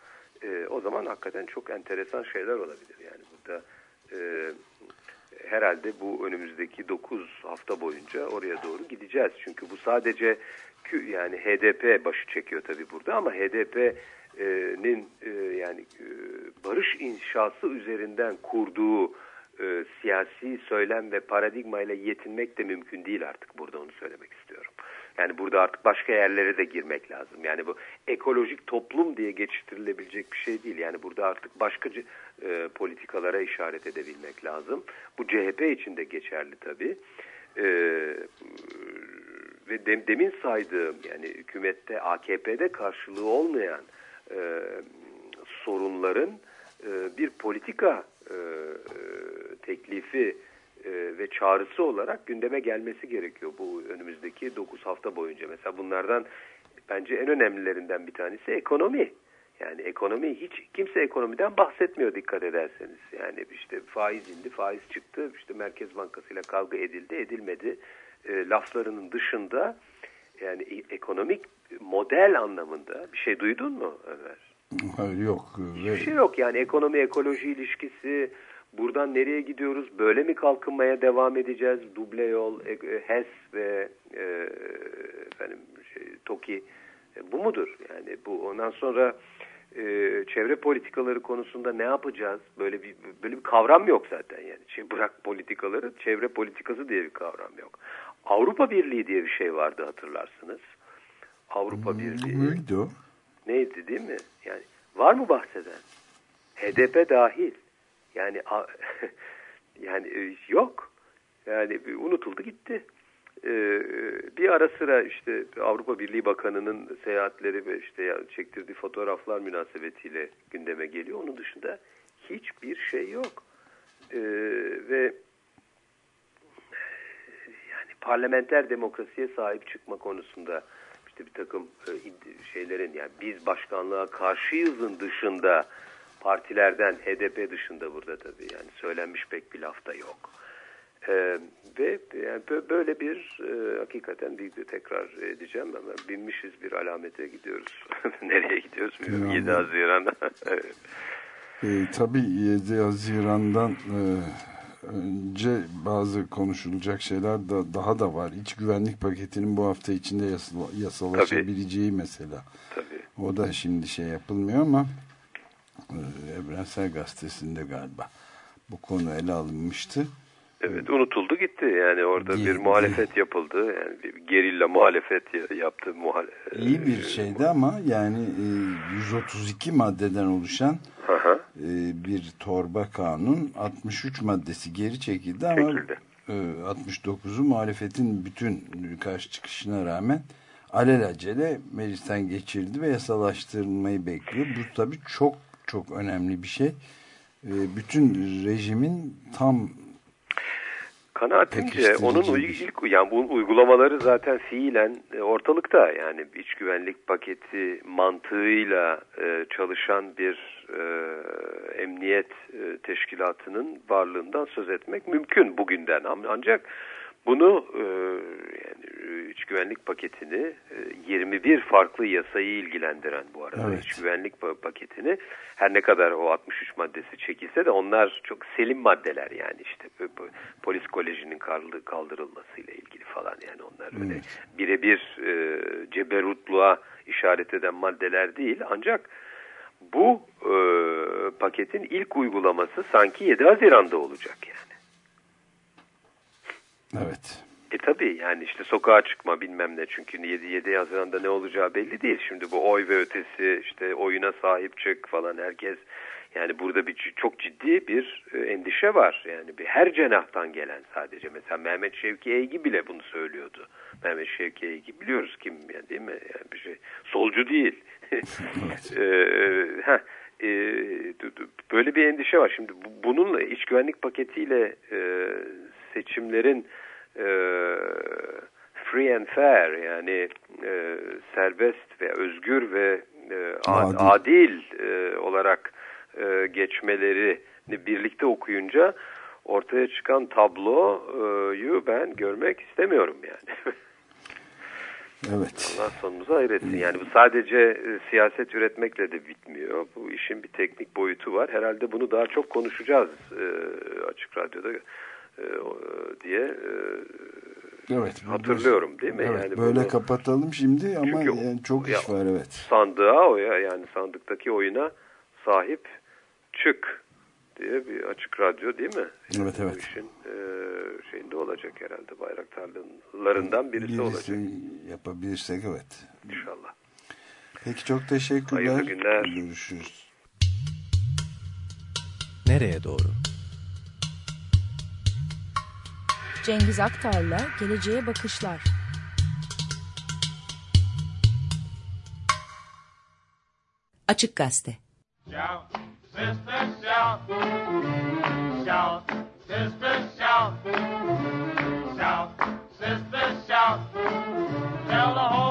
e, o zaman hakikaten çok enteresan şeyler olabilir. Yani burada e, herhalde bu önümüzdeki 9 hafta boyunca oraya doğru gideceğiz. Çünkü bu sadece yani HDP başı çekiyor tabii burada ama HDP'nin e, yani e, barış inşası üzerinden kurduğu e, siyasi söylem ve paradigmayla yetinmek de mümkün değil artık burada onu söylemek istiyorum. Yani burada artık başka yerlere de girmek lazım. Yani bu ekolojik toplum diye geçiştirilebilecek bir şey değil. Yani burada artık başka e, politikalara işaret edebilmek lazım. Bu CHP için de geçerli tabii. E, ve dem, demin saydığım yani hükümette AKP'de karşılığı olmayan e, sorunların e, bir politika e, teklifi e, ve çağrısı olarak gündeme gelmesi gerekiyor bu önümüzdeki 9 hafta boyunca. Mesela bunlardan bence en önemlilerinden bir tanesi ekonomi. Yani ekonomi hiç kimse ekonomiden bahsetmiyor dikkat ederseniz. Yani işte faiz indi, faiz çıktı, işte Merkez Bankası ile kavga edildi, edilmedi. e, laflarının dışında yani e- ekonomik model anlamında bir şey duydun mu Ömer? Hayır yok. Hiçbir şey yok yani ekonomi ekoloji ilişkisi buradan nereye gidiyoruz? Böyle mi kalkınmaya devam edeceğiz? Duble yol e- e, HES ve e, efendim şey, TOKİ. E, bu mudur? Yani bu ondan sonra e, çevre politikaları konusunda ne yapacağız? Böyle bir böyle bir kavram yok zaten yani. Şimdi bırak politikaları çevre politikası diye bir kavram yok. Avrupa Birliği diye bir şey vardı hatırlarsınız. Avrupa Birliği. neydi o? neydi değil mi? Yani var mı bahseden? HDP dahil. Yani yani e, yok. Yani bir unutuldu gitti. Ee, bir ara sıra işte Avrupa Birliği Bakanı'nın seyahatleri ve işte çektirdiği fotoğraflar münasebetiyle gündeme geliyor. Onun dışında hiçbir şey yok. Ve yani parlamenter demokrasiye sahip çıkma konusunda işte bir takım e, şeylerin yani biz başkanlığa karşıyızın dışında partilerden HDP dışında burada tabii yani söylenmiş pek bir laf da yok. Ee, ve yani bö- böyle bir e, hakikaten bir de tekrar edeceğim ama binmişiz bir alamete gidiyoruz. Nereye gidiyoruz. Yani. 7 Haziran'a. E, tabii 7 Haziran'dan e, önce bazı konuşulacak şeyler da daha da var. İç güvenlik paketinin bu hafta içinde yasal, yasalaşabileceği mesela. Tabii. O da şimdi şey yapılmıyor ama Evrensel Gazetesi'nde galiba bu konu ele alınmıştı. Evet unutuldu gitti yani orada Değil, bir muhalefet yapıldı yani bir gerilla muhalefet ya- yaptı muhale İyi bir şeydi ama yani e, 132 maddeden oluşan hı. e, bir torba kanun 63 maddesi geri çekildi ama Çekildi. e, 69'u muhalefetin bütün karşı çıkışına rağmen alelacele meclisten geçirildi ve yasalaştırılmayı bekliyor. Bu tabii çok çok önemli bir şey. E, bütün rejimin tam Kanaatimce onun şey. ilk yani bu uygulamaları zaten fiilen e, ortalıkta yani iç güvenlik paketi mantığıyla e, çalışan bir e, emniyet e, teşkilatının varlığından söz etmek mümkün bugünden ancak bunu e, yani iç güvenlik paketini e, 21 farklı yasayı ilgilendiren bu arada. Evet. iç güvenlik pa- paketini. Her ne kadar o 63 maddesi çekilse de onlar çok selim maddeler yani işte. Polis kolejinin kaldı- kaldırılmasıyla ilgili falan yani onlar öyle birebir e, ceberutluğa işaret eden maddeler değil. Ancak bu e, paketin ilk uygulaması sanki 7 Haziran'da olacak yani. Evet E tabii yani işte sokağa çıkma bilmem ne çünkü 7, 7 Haziran'da ne olacağı belli değil. Şimdi bu oy ve ötesi işte oyuna sahip çık falan herkes yani burada bir çok ciddi bir e, endişe var. Yani bir her cenahtan gelen sadece mesela Mehmet Şevki Eygi bile bunu söylüyordu. Mehmet Şevki Eygi biliyoruz kim yani değil mi? Yani bir şey solcu değil. e, heh, e, böyle bir endişe var. Şimdi bu- bununla iç güvenlik paketiyle e, seçimlerin e, free and fair yani e, serbest ve özgür ve e, ad- Adil. adil e, olarak e, geçmelerini birlikte okuyunca ortaya çıkan tabloyu ben görmek istemiyorum yani. evet Allah sonumuzu hayretsin. Yani bu sadece e, siyaset üretmekle de bitmiyor. Bu işin bir teknik boyutu var. Herhalde bunu daha çok konuşacağız e, açık radyoda e, o- diye e, evet hatırlıyorum değil mi? Evet Yani böyle bunu- kapatalım şimdi ama Çünkü o- yani çok ya- iş var evet. sandığa oya yani sandıktaki oyuna sahip çık diye bir açık radyo değil mi? Evet, Bu evet. işin e, şeyinde olacak herhalde bayraktarlarından birisi, olacak yapabilirsek evet. inşallah. Peki çok teşekkürler. Hayırlı günler. Görüşürüz. Nereye doğru? Cengiz Aktar'la Geleceğe Bakışlar. Açık Gazete. Shout, sister, shout. Shout, sister, shout. Shout, sister, shout. Tell the whole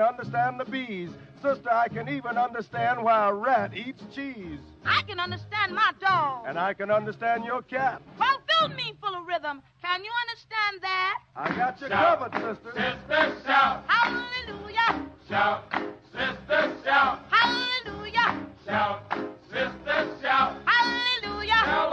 can understand the bees. Sister, I can even understand why a rat eats cheese. I can understand my dog. And I can understand your cat. Well, fill me full of rhythm. Can you understand that? I got you Shout. covered, sister. Sister, shout. Hallelujah! Shout, sister, shout. Hallelujah! Shout, sister, shout. Hallelujah! Tell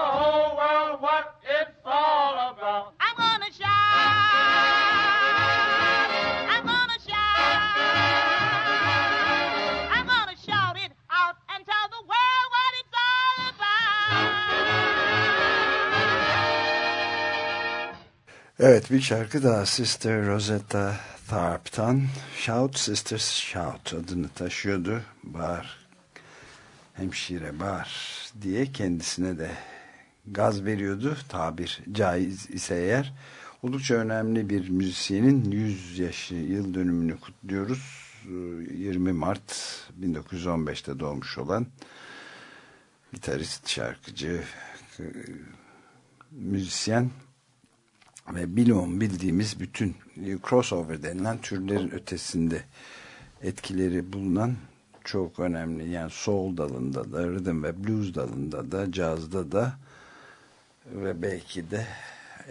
Evet bir şarkı daha Sister Rosetta Tharpe'tan Shout Sisters Shout adını taşıyordu. Bağır, hemşire bağır diye kendisine de gaz veriyordu. Tabir caiz ise eğer. Oldukça önemli bir müzisyenin 100 yaşı yıl dönümünü kutluyoruz. 20 Mart 1915'te doğmuş olan gitarist, şarkıcı, müzisyen ve bilon bildiğimiz bütün crossover denilen türlerin ötesinde etkileri bulunan çok önemli yani soul dalında da rhythm ve blues dalında da cazda da ve belki de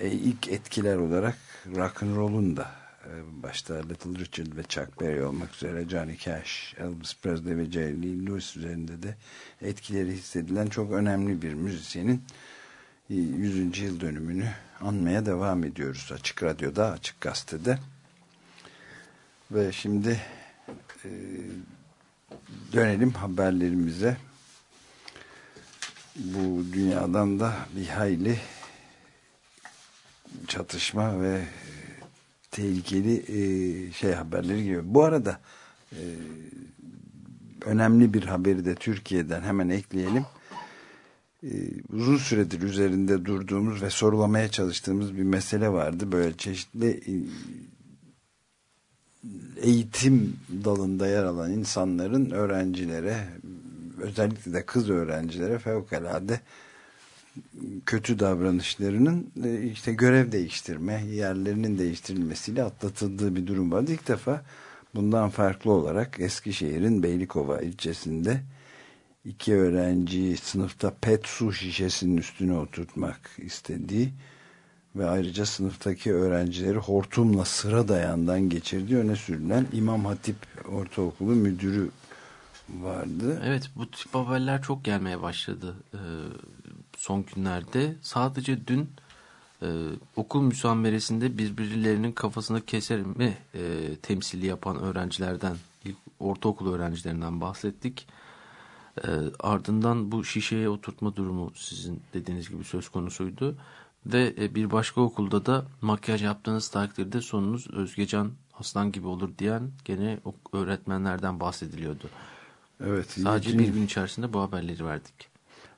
e, ilk etkiler olarak rock and roll'un da e, başta Little Richard ve Chuck Berry olmak üzere Johnny Cash, Elvis Presley ve Jerry Lee Lewis üzerinde de etkileri hissedilen çok önemli bir müzisyenin 100. yıl dönümünü anmaya devam ediyoruz Açık Radyo'da, Açık Gazete'de. Ve şimdi e, dönelim haberlerimize. Bu dünyadan da bir hayli çatışma ve tehlikeli e, şey haberleri geliyor. Bu arada e, önemli bir haberi de Türkiye'den hemen ekleyelim. E, uzun süredir üzerinde durduğumuz ve sorulamaya çalıştığımız bir mesele vardı. Böyle çeşitli e, eğitim dalında yer alan insanların öğrencilere özellikle de kız öğrencilere fevkalade kötü davranışlarının e, işte görev değiştirme, yerlerinin değiştirilmesiyle atlatıldığı bir durum vardı. İlk defa bundan farklı olarak Eskişehir'in Beylikova ilçesinde iki öğrenciyi sınıfta pet su şişesinin üstüne oturtmak istediği ve ayrıca sınıftaki öğrencileri hortumla sıra dayandan geçirdiği öne sürülen İmam Hatip Ortaokulu müdürü vardı. Evet bu tip haberler çok gelmeye başladı e, son günlerde. Sadece dün e, okul müsameresinde birbirlerinin kafasını keser mi e, temsili yapan öğrencilerden, ortaokul öğrencilerinden bahsettik. E, ardından bu şişeye oturtma durumu sizin dediğiniz gibi söz konusuydu. Ve e, bir başka okulda da makyaj yaptığınız takdirde sonunuz Özgecan Aslan gibi olur diyen gene öğretmenlerden bahsediliyordu. Evet. Sadece bütün, bir gün içerisinde bu haberleri verdik.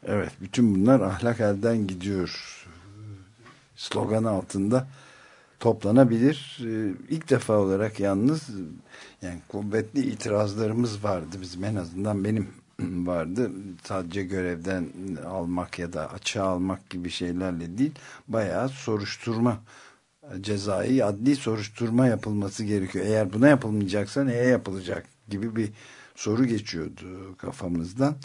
Evet. Bütün bunlar ahlak elden gidiyor slogan altında toplanabilir. E, ilk defa olarak yalnız yani kuvvetli itirazlarımız vardı bizim en azından benim vardı. Sadece görevden almak ya da açığa almak gibi şeylerle değil bayağı soruşturma cezai adli soruşturma yapılması gerekiyor. Eğer buna yapılmayacaksa neye yapılacak gibi bir soru geçiyordu kafamızdan.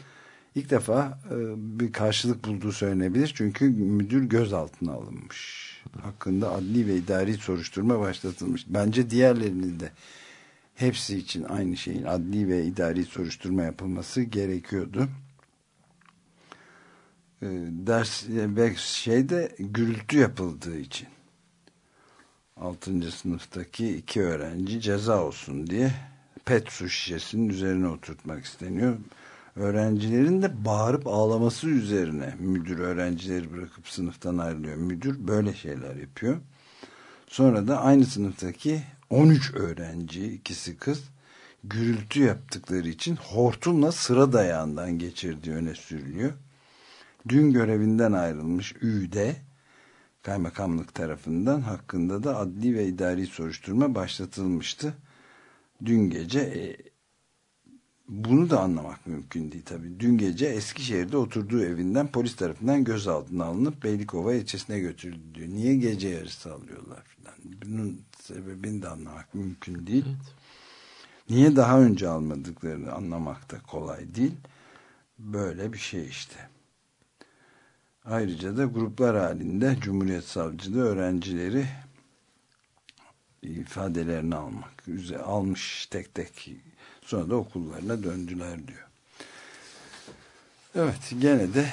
İlk defa e, bir karşılık bulduğu söylenebilir. Çünkü müdür gözaltına alınmış. Hakkında adli ve idari soruşturma başlatılmış. Bence diğerlerinin de hepsi için aynı şeyin adli ve idari soruşturma yapılması gerekiyordu. E, ders ve şeyde gürültü yapıldığı için 6. sınıftaki iki öğrenci ceza olsun diye pet su şişesinin üzerine oturtmak isteniyor. Öğrencilerin de bağırıp ağlaması üzerine müdür öğrencileri bırakıp sınıftan ayrılıyor. Müdür böyle şeyler yapıyor. Sonra da aynı sınıftaki 13 öğrenci, ikisi kız gürültü yaptıkları için hortumla sıra dayağından geçirdiği öne sürülüyor. Dün görevinden ayrılmış Ü'de kaymakamlık tarafından hakkında da adli ve idari soruşturma başlatılmıştı. Dün gece e, bunu da anlamak mümkün değil tabii. Dün gece Eskişehir'de oturduğu evinden polis tarafından gözaltına alınıp Beylikova ilçesine götürüldü. Niye gece yarısı alıyorlar falan. Bunun sebebini de anlamak mümkün değil. Evet. Niye daha önce almadıklarını anlamak da kolay değil. Böyle bir şey işte. Ayrıca da gruplar halinde Cumhuriyet Savcılığı öğrencileri ifadelerini almak üzere almış tek tek sonra da okullarına döndüler diyor. Evet gene de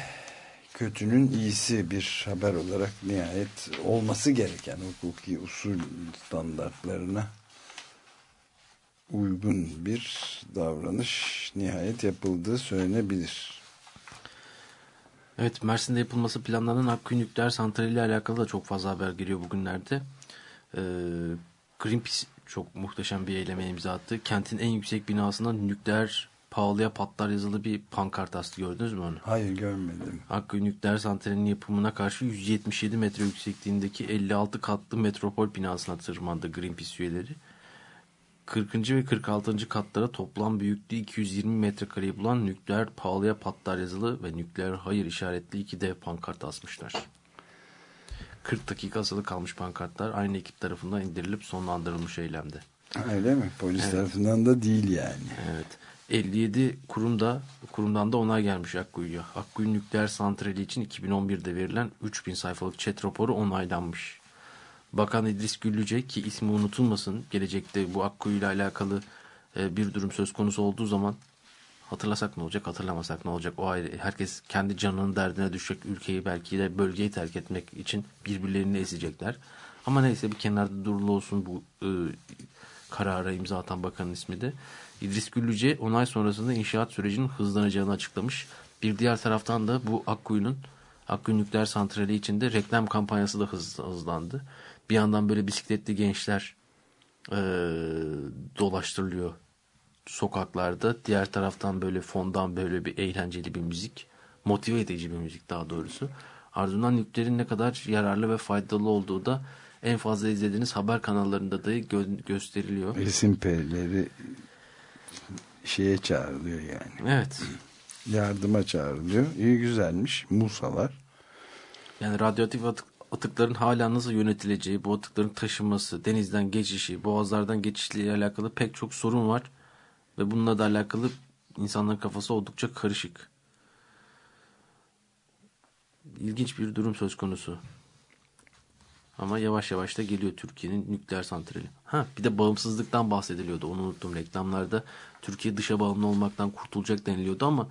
kötünün iyisi bir haber olarak nihayet olması gereken hukuki usul standartlarına uygun bir davranış nihayet yapıldığı söylenebilir. Evet Mersin'de yapılması planlanan Akkuyu Nükleer Santrali ile alakalı da çok fazla haber geliyor bugünlerde. Ee, Greenpeace çok muhteşem bir eyleme imza attı. Kentin en yüksek binasından nükleer pahalıya patlar yazılı bir pankart astı gördünüz mü onu? Hayır görmedim. Akkuyu Nükleer Santrali'nin yapımına karşı 177 metre yüksekliğindeki 56 katlı metropol binasına tırmandı Greenpeace üyeleri. 40. ve 46. katlara toplam büyüklüğü 220 metrekareyi bulan nükleer pahalıya patlar yazılı ve nükleer hayır işaretli iki dev pankart asmışlar. 40 dakika asılı kalmış pankartlar aynı ekip tarafından indirilip sonlandırılmış eylemde. Öyle mi? Polis evet. tarafından da değil yani. Evet. 57 kurumda kurumdan da onay gelmiş Akkuyu'ya. Akkuyu nükleer santrali için 2011'de verilen 3000 sayfalık chat raporu onaylanmış. Bakan İdris Güllüce ki ismi unutulmasın gelecekte bu Akkuyu ile alakalı e, bir durum söz konusu olduğu zaman hatırlasak ne olacak hatırlamasak ne olacak o ayrı herkes kendi canının derdine düşecek ülkeyi belki de bölgeyi terk etmek için birbirlerini ezecekler ama neyse bir kenarda durulu olsun bu e, karara imza atan bakanın ismi de İdris Güllüce onay sonrasında inşaat sürecinin hızlanacağını açıklamış bir diğer taraftan da bu Akkuyu'nun Akkuyu Nükleer Santrali içinde reklam kampanyası da hız, hızlandı bir yandan böyle bisikletli gençler e, dolaştırılıyor sokaklarda. Diğer taraftan böyle fondan böyle bir eğlenceli bir müzik. Motive edici bir müzik daha doğrusu. Ardından nükleerin ne kadar yararlı ve faydalı olduğu da en fazla izlediğiniz haber kanallarında da gö gösteriliyor. Resim perileri şeye çağrılıyor yani. Evet. Yardıma çağrılıyor. İyi güzelmiş. Musalar. Yani radyoaktif atık, atıkların hala nasıl yönetileceği, bu atıkların taşınması, denizden geçişi, boğazlardan geçişle alakalı pek çok sorun var. Ve bununla da alakalı insanların kafası oldukça karışık. İlginç bir durum söz konusu. Ama yavaş yavaş da geliyor Türkiye'nin nükleer santrali. Ha bir de bağımsızlıktan bahsediliyordu. Onu unuttum reklamlarda. Türkiye dışa bağımlı olmaktan kurtulacak deniliyordu ama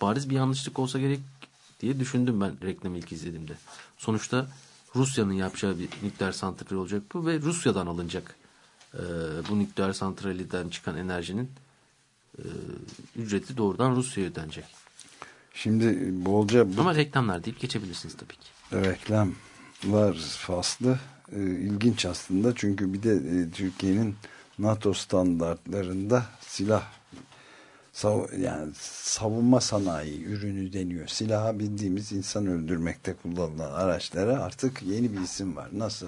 bariz bir yanlışlık olsa gerek diye düşündüm ben reklamı ilk izlediğimde. Sonuçta Rusya'nın yapacağı bir nükleer santral olacak bu ve Rusya'dan alınacak e, bu nükleer santraliden çıkan enerjinin e, ücreti doğrudan Rusya'ya ödenecek. Şimdi bolca... Bu... Ama reklamlar deyip geçebilirsiniz tabii ki. Reklamlar faslı. E, ilginç aslında çünkü bir de e, Türkiye'nin NATO standartlarında silah sav yani savunma sanayi ürünü deniyor. Silaha bildiğimiz insan öldürmekte kullanılan araçlara artık yeni bir isim var. Nasıl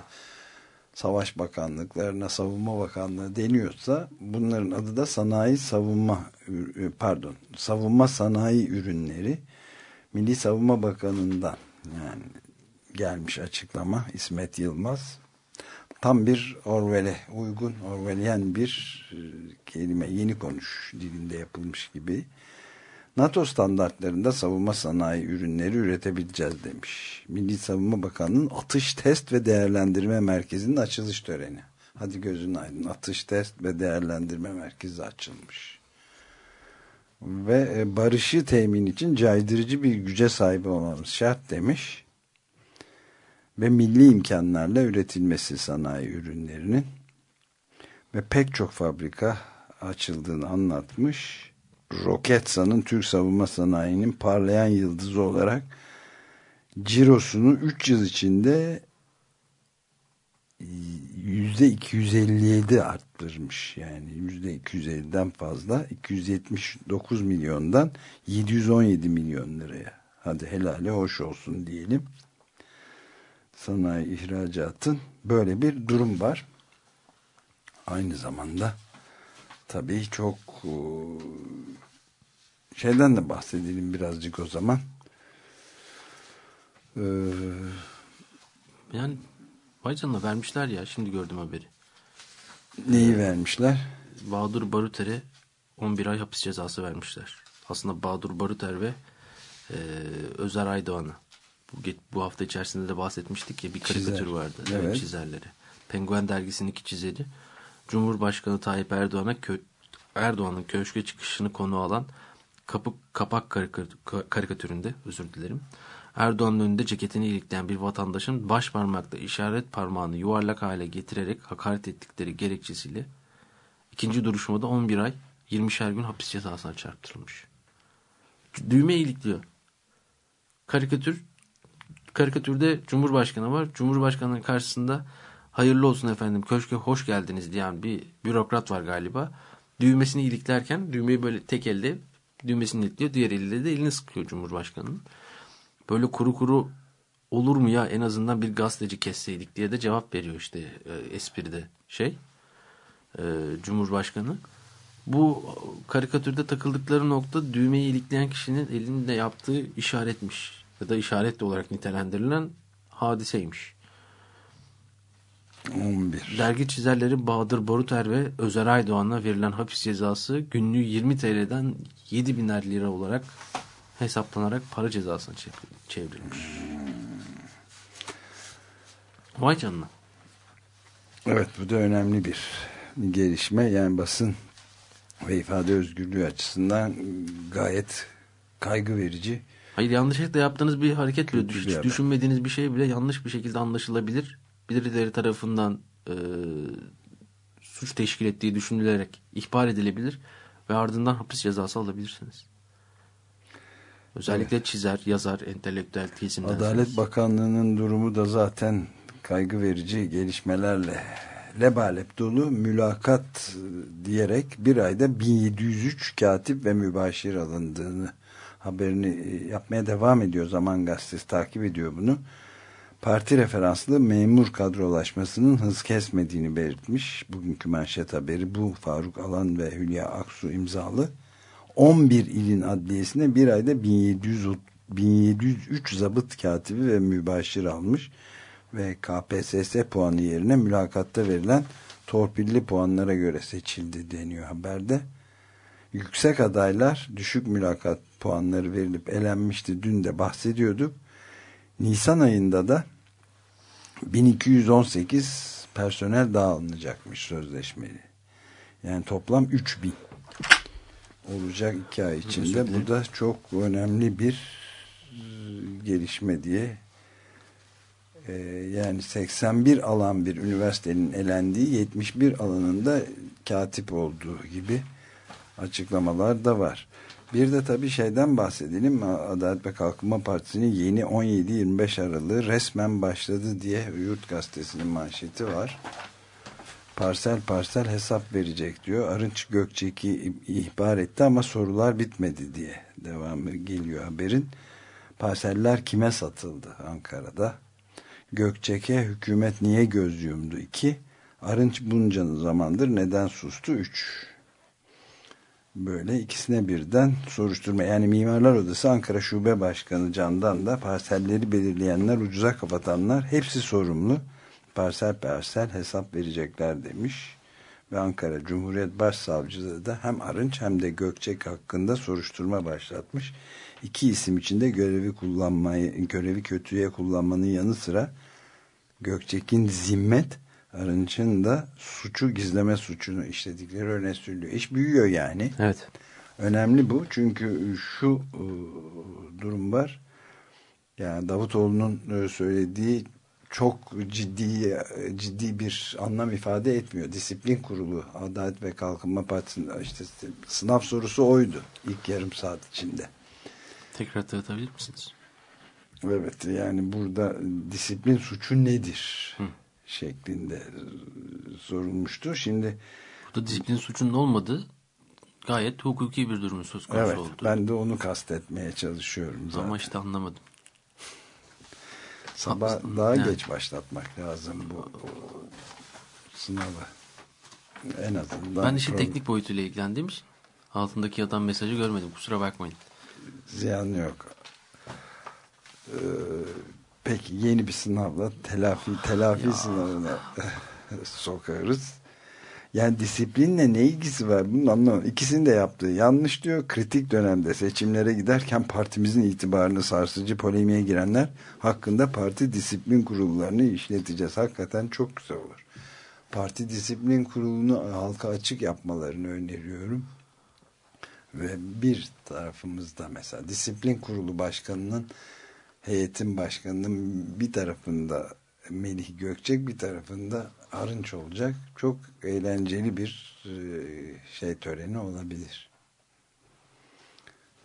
savaş bakanlıklarına savunma bakanlığı deniyorsa bunların adı da sanayi savunma ür- pardon savunma sanayi ürünleri Milli Savunma Bakanı'ndan yani gelmiş açıklama İsmet Yılmaz tam bir Orwell'e uygun Orwellyen bir e, kelime yeni konuş dilinde yapılmış gibi NATO standartlarında savunma sanayi ürünleri üretebileceğiz demiş. Milli Savunma Bakanı'nın Atış Test ve Değerlendirme Merkezi'nin açılış töreni. Hadi gözün aydın. Atış Test ve Değerlendirme Merkezi açılmış. Ve e, barışı temin için caydırıcı bir güce sahip olmamız şart demiş. Ve milli imkanlarla üretilmesi sanayi ürünlerinin ve pek çok fabrika açıldığını anlatmış. Roketsan'ın Türk savunma sanayinin parlayan yıldızı olarak cirosunu 3 yıl içinde yüzde 257 arttırmış. Yani yüzde 250'den fazla 279 milyondan 717 milyon liraya. Hadi helali hoş olsun diyelim. Sanayi ihracatın böyle bir durum var. Aynı zamanda tabii çok e, şeyden de bahsedelim birazcık o zaman. Ee, Yani vay canına vermişler ya şimdi gördüm haberi. neyi vermişler? Bahadır Baruter'e 11 ay hapis cezası vermişler. Aslında Bahadır Baruter ve e, Özer Aydoğan'ı. Bu, bu hafta içerisinde de bahsetmiştik ya bir karikatür Çizer. vardı. Evet. çizerleri. Penguen dergisinin iki çizeri. Cumhurbaşkanı Tayyip Erdoğan'a kö Erdoğan'ın köşke çıkışını konu alan kapı, kapak karikatür, ka- karikatüründe özür dilerim. Erdoğan'ın önünde ceketini ilikleyen bir vatandaşın baş parmakla işaret parmağını yuvarlak hale getirerek hakaret ettikleri gerekçesiyle ikinci duruşmada 11 ay 20'şer gün hapis cezasına çarptırılmış. Düğme ilikliyor. Karikatür karikatürde Cumhurbaşkanı var. Cumhurbaşkanının karşısında hayırlı olsun efendim köşke hoş geldiniz diyen bir bürokrat var galiba. Düğmesini iliklerken düğmeyi böyle tek elde düğmesini ilikliyor. Diğer eliyle de elini sıkıyor Cumhurbaşkanı'nın. Böyle kuru kuru olur mu ya en azından bir gazeteci kesseydik diye de cevap veriyor işte e, espride şey e, Cumhurbaşkanı. Bu karikatürde takıldıkları nokta düğmeyi ilikleyen kişinin elinde yaptığı işaretmiş. Ya da işaret olarak nitelendirilen hadiseymiş. 11. Dergi çizerleri Bahadır Boruter ve Özer Aydoğan'a verilen hapis cezası günlüğü 20 TL'den 7 biner lira olarak hesaplanarak para cezasına çevr- çevrilmiş. Vay canına. Evet bu da önemli bir gelişme. Yani basın ve ifade özgürlüğü açısından gayet kaygı verici. Hayır yanlışlıkla yaptığınız bir hareket bile Kötü düş- bir düşünmediğiniz bir şey bile yanlış bir şekilde anlaşılabilir. Birileri tarafından e, suç teşkil ettiği düşünülerek ihbar edilebilir ve ardından hapis cezası alabilirsiniz. Özellikle çizer, yazar, entelektüel kesimden. Adalet Bakanlığı'nın durumu da zaten kaygı verici gelişmelerle lebalep dolu mülakat e, diyerek bir ayda 1703 katip ve mübaşir alındığını haberini e, yapmaya devam ediyor. Zaman Gazetesi takip ediyor bunu. Parti referanslı memur kadrolaşmasının hız kesmediğini belirtmiş. Bugünkü manşet haberi bu Faruk Alan ve Hülya Aksu imzalı. 11 ilin adliyesine bir ayda 1700, 1703 zabıt katibi ve mübaşir almış ve KPSS puanı yerine mülakatta verilen torpilli puanlara göre seçildi deniyor haberde. Yüksek adaylar düşük mülakat puanları verilip elenmişti. Dün de bahsediyorduk. Nisan ayında da 1218 personel daha alınacakmış sözleşmeli. Yani toplam 3000 olacak iki ay içinde. Bu da çok önemli bir e, gelişme diye e, yani 81 alan bir üniversitenin elendiği 71 alanında katip olduğu gibi açıklamalar da var. Bir de tabii şeyden bahsedelim. Adalet ve Kalkınma Partisi'nin yeni 17-25 Aralığı resmen başladı diye Yurt Gazetesi'nin manşeti var. Parsel parsel hesap verecek diyor. Arınç Gökçek'i ihbar etti ama sorular bitmedi diye devamı geliyor haberin. Parseller kime satıldı Ankara'da? Gökçek'e hükümet niye göz yumdu? 2. Arınç bunca zamandır neden sustu? 3. Böyle ikisine birden soruşturma. Yani Mimarlar Odası Ankara Şube Başkanı Can'dan da parselleri belirleyenler, ucuza kapatanlar hepsi sorumlu. Parsel parsel hesap verecekler demiş. Ve Ankara Cumhuriyet Başsavcılığı da hem Arınç hem de Gökçek hakkında soruşturma başlatmış. İki isim içinde görevi kullanmayı, görevi kötüye kullanmanın yanı sıra Gökçek'in zimmet, Arınç'ın da suçu gizleme suçunu işledikleri öne sürülüyor. İş büyüyor yani. Evet. Önemli bu çünkü şu e, durum var. Yani Davutoğlu'nun e, söylediği çok ciddi ciddi bir anlam ifade etmiyor. Disiplin Kurulu Adalet ve Kalkınma Partisi'nde işte sınav sorusu oydu ilk yarım saat içinde. Tekrar hatırlatabilir misiniz? Evet yani burada disiplin suçu nedir? Hı. Şeklinde sorulmuştu. Şimdi Burada disiplin suçunun olmadığı gayet hukuki bir durumun söz konusu evet, oldu. Ben de onu kastetmeye çalışıyorum zaten. Ama işte anlamadım. Sabah Haklısın. daha Evet. geç başlatmak lazım bu o, sınavı. En azından. Ben işin teknik boyutuyla ilgilendiğim için altındaki yatan mesajı görmedim. Kusura bakmayın. Ziyan yok. Ee, peki yeni bir sınavla telafi telafi sınavına sokarız. Yani disiplinle ne ilgisi var bunun anlamadım. İkisini de yaptığı yanlış diyor. Kritik dönemde seçimlere giderken partimizin itibarını sarsıcı polemiğe girenler hakkında parti disiplin kurullarını işleteceğiz. Hakikaten çok güzel olur. Parti disiplin kurulunu halka açık yapmalarını öneriyorum. Ve bir tarafımızda mesela disiplin kurulu başkanının heyetin başkanının bir tarafında Melih Gökçek bir tarafında Arınç olacak. Çok eğlenceli bir e, şey töreni olabilir.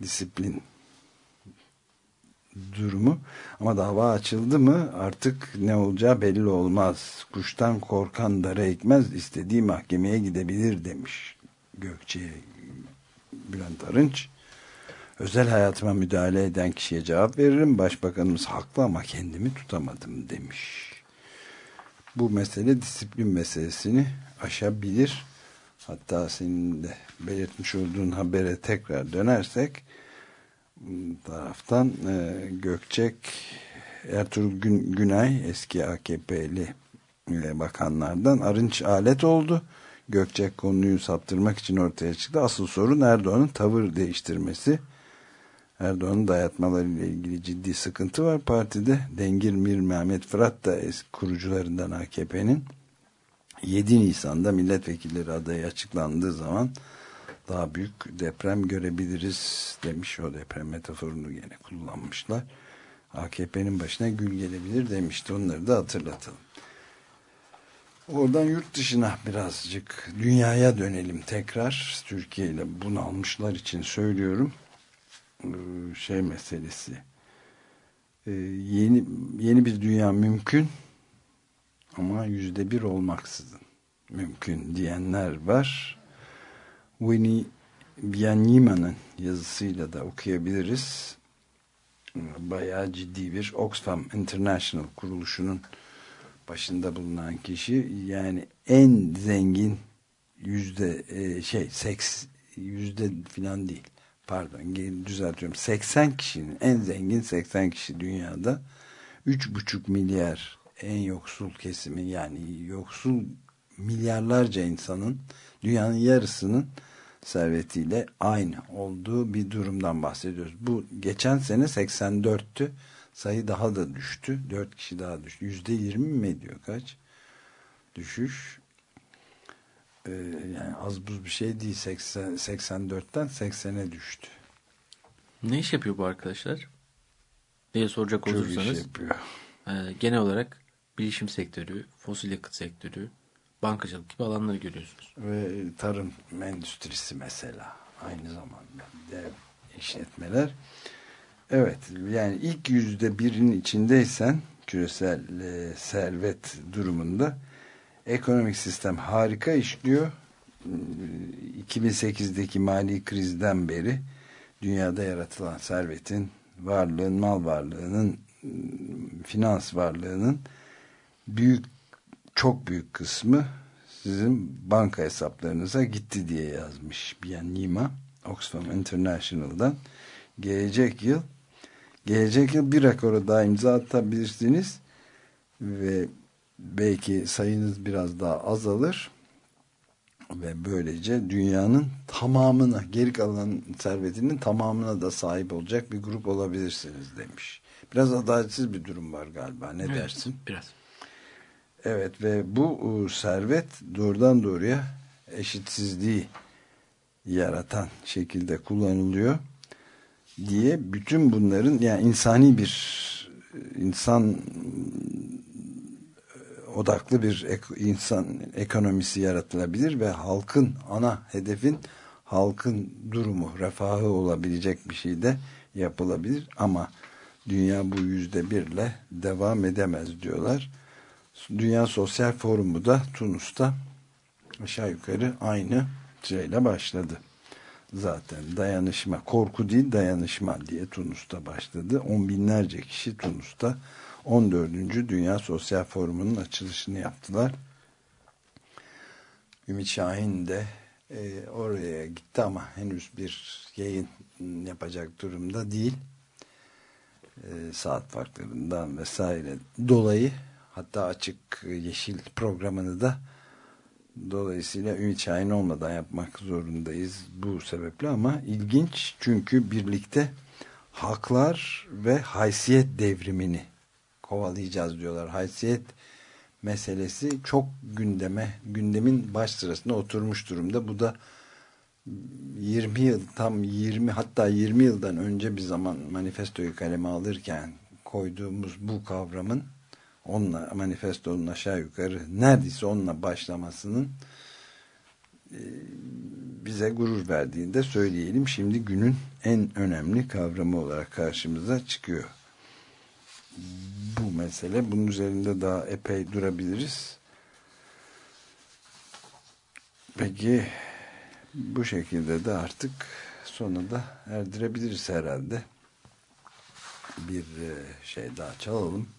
Disiplin durumu ama dava açıldı mı artık ne olacağı belli olmaz. Kuştan korkan dara ekmez istediği mahkemeye gidebilir demiş Gökçe'ye Bülent Arınç. Özel hayatıma müdahale eden kişiye cevap veririm. Başbakanımız haklı ama kendimi tutamadım demiş. Bu mesele disiplin meselesini aşabilir. Hatta senin de belirtmiş olduğun habere tekrar dönersek taraftan e, Gökçek Ertuğrul Gün, Günay eski AKP'li e, bakanlardan arınç alet oldu. Gökçek konuyu saptırmak için ortaya çıktı. Asıl sorun Erdoğan'ın tavır değiştirmesi. Erdoğan'ın dayatmalarıyla ilgili ciddi sıkıntı var partide. Dengir Mir Mehmet Fırat da eski kurucularından AKP'nin 7 Nisan'da milletvekilleri adayı açıklandığı zaman daha büyük deprem görebiliriz demiş. O deprem metaforunu yine kullanmışlar. AKP'nin başına gül gelebilir demişti. Onları da hatırlatalım. Oradan yurt dışına birazcık dünyaya dönelim tekrar. Türkiye ile bunu almışlar için söylüyorum. Ee, Şey meselesi. Ee, Yeni, yeni bir dünya mümkün ama yüzde bir olmaksızın mümkün diyenler var. Winnie Byanyima'nın yazısıyla da okuyabiliriz. Bayağı ciddi bir Oxfam International kuruluşunun başında bulunan kişi yani en zengin yüzde e, şey seks yüzde filan değil pardon düzeltiyorum 80 kişinin en zengin 80 kişi dünyada 3,5 milyar en yoksul kesimi yani yoksul milyarlarca insanın dünyanın yarısının servetiyle aynı olduğu bir durumdan bahsediyoruz. Bu geçen sene 84'tü. Sayı daha da düştü. 4 kişi daha düştü. Yüzde 20 mi ediyor kaç? Düşüş. Ee, yani az buz bir şey değil. 80, 84'ten 80'e düştü. Ne iş yapıyor bu arkadaşlar? diye soracak Çok iş olursanız. yapıyor. e, genel olarak bilişim sektörü, fosil yakıt sektörü, bankacılık gibi alanları görüyorsunuz. Ve tarım endüstrisi mesela. Aynı zamanda dev işletmeler. Evet yani ilk yüzde birin içindeysen küresel e, servet durumunda ekonomik sistem harika işliyor. E, 2008'deki mali krizden beri dünyada yaratılan servetin varlığın, mal varlığının, finans varlığının büyük çok büyük kısmı sizin banka hesaplarınıza gitti diye yazmış Bian Nima Oxfam International'dan gelecek yıl gelecek yıl bir rekora daha imza atabilirsiniz ve belki sayınız biraz daha azalır ve böylece dünyanın tamamına geri kalan servetinin tamamına da sahip olacak bir grup olabilirsiniz demiş. Biraz adaletsiz bir durum var galiba ne Evet, dersin? Biraz. Evet ve bu e, servet doğrudan doğruya eşitsizliği yaratan şekilde kullanılıyor diye bütün bunların yani insani bir insan odaklı bir ek- insan ekonomisi yaratılabilir ve halkın ana hedefin halkın durumu, refahı olabilecek bir şey de yapılabilir ama dünya bu yüzde birle devam edemez diyorlar. Dünya Sosyal Forumu da Tunus'ta aşağı yukarı aynı şeyle başladı. Zaten dayanışma, korku değil dayanışma diye Tunus'ta başladı. On binlerce kişi Tunus'ta 14. Dünya Sosyal Forumu'nun açılışını yaptılar. Ümit Şahin de e, oraya gitti ama henüz bir yayın yapacak durumda değil. E, saat farklarından vesaire dolayı hatta açık yeşil programını da dolayısıyla Ümit Şahin olmadan yapmak zorundayız bu sebeple ama ilginç çünkü birlikte haklar ve haysiyet devrimini kovalayacağız diyorlar. Haysiyet meselesi çok gündeme, gündemin baş sırasına oturmuş durumda. Bu da 20 yıl, tam 20 hatta 20 yıldan önce bir zaman manifestoyu kaleme alırken koyduğumuz bu kavramın onunla manifestonun aşağı yukarı neredeyse onunla başlamasının e, bize gurur verdiğini de söyleyelim. Şimdi günün en önemli kavramı olarak karşımıza çıkıyor bu mesele. Bunun üzerinde daha epey durabiliriz. Peki bu şekilde de artık sona da erdirebiliriz herhalde. Bir e, şey daha çalalım.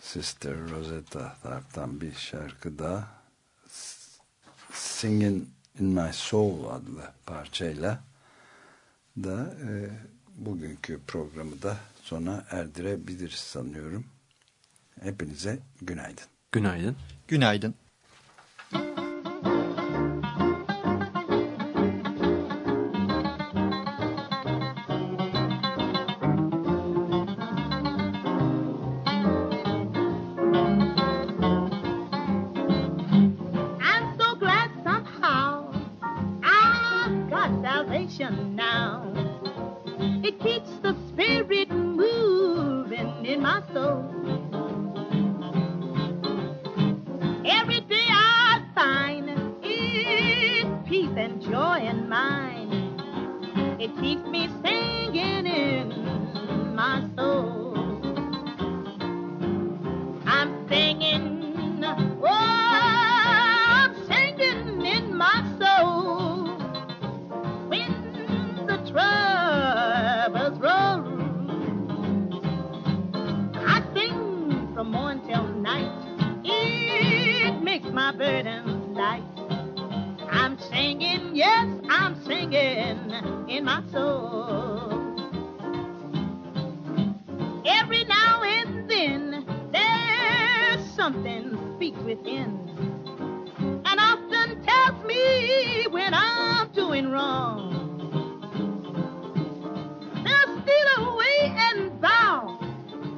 Sister Rosetta taraftan bir şarkı daha. Singing in My Soul adlı parçayla da e, bugünkü programı da sona erdirebiliriz sanıyorum. Hepinize günaydın. Günaydın. Günaydın. I'm so glad somehow I've got salvation now. It keeps the spirit in my soul. Every day I find is peace and joy in mine. It keeps me singing singing in my soul. Every now and then, there's something speaks within, and often tells me when I'm doing wrong. Just steal away and bow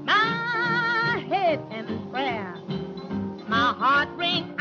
my head in prayer. My heart rings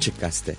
Açık Gazete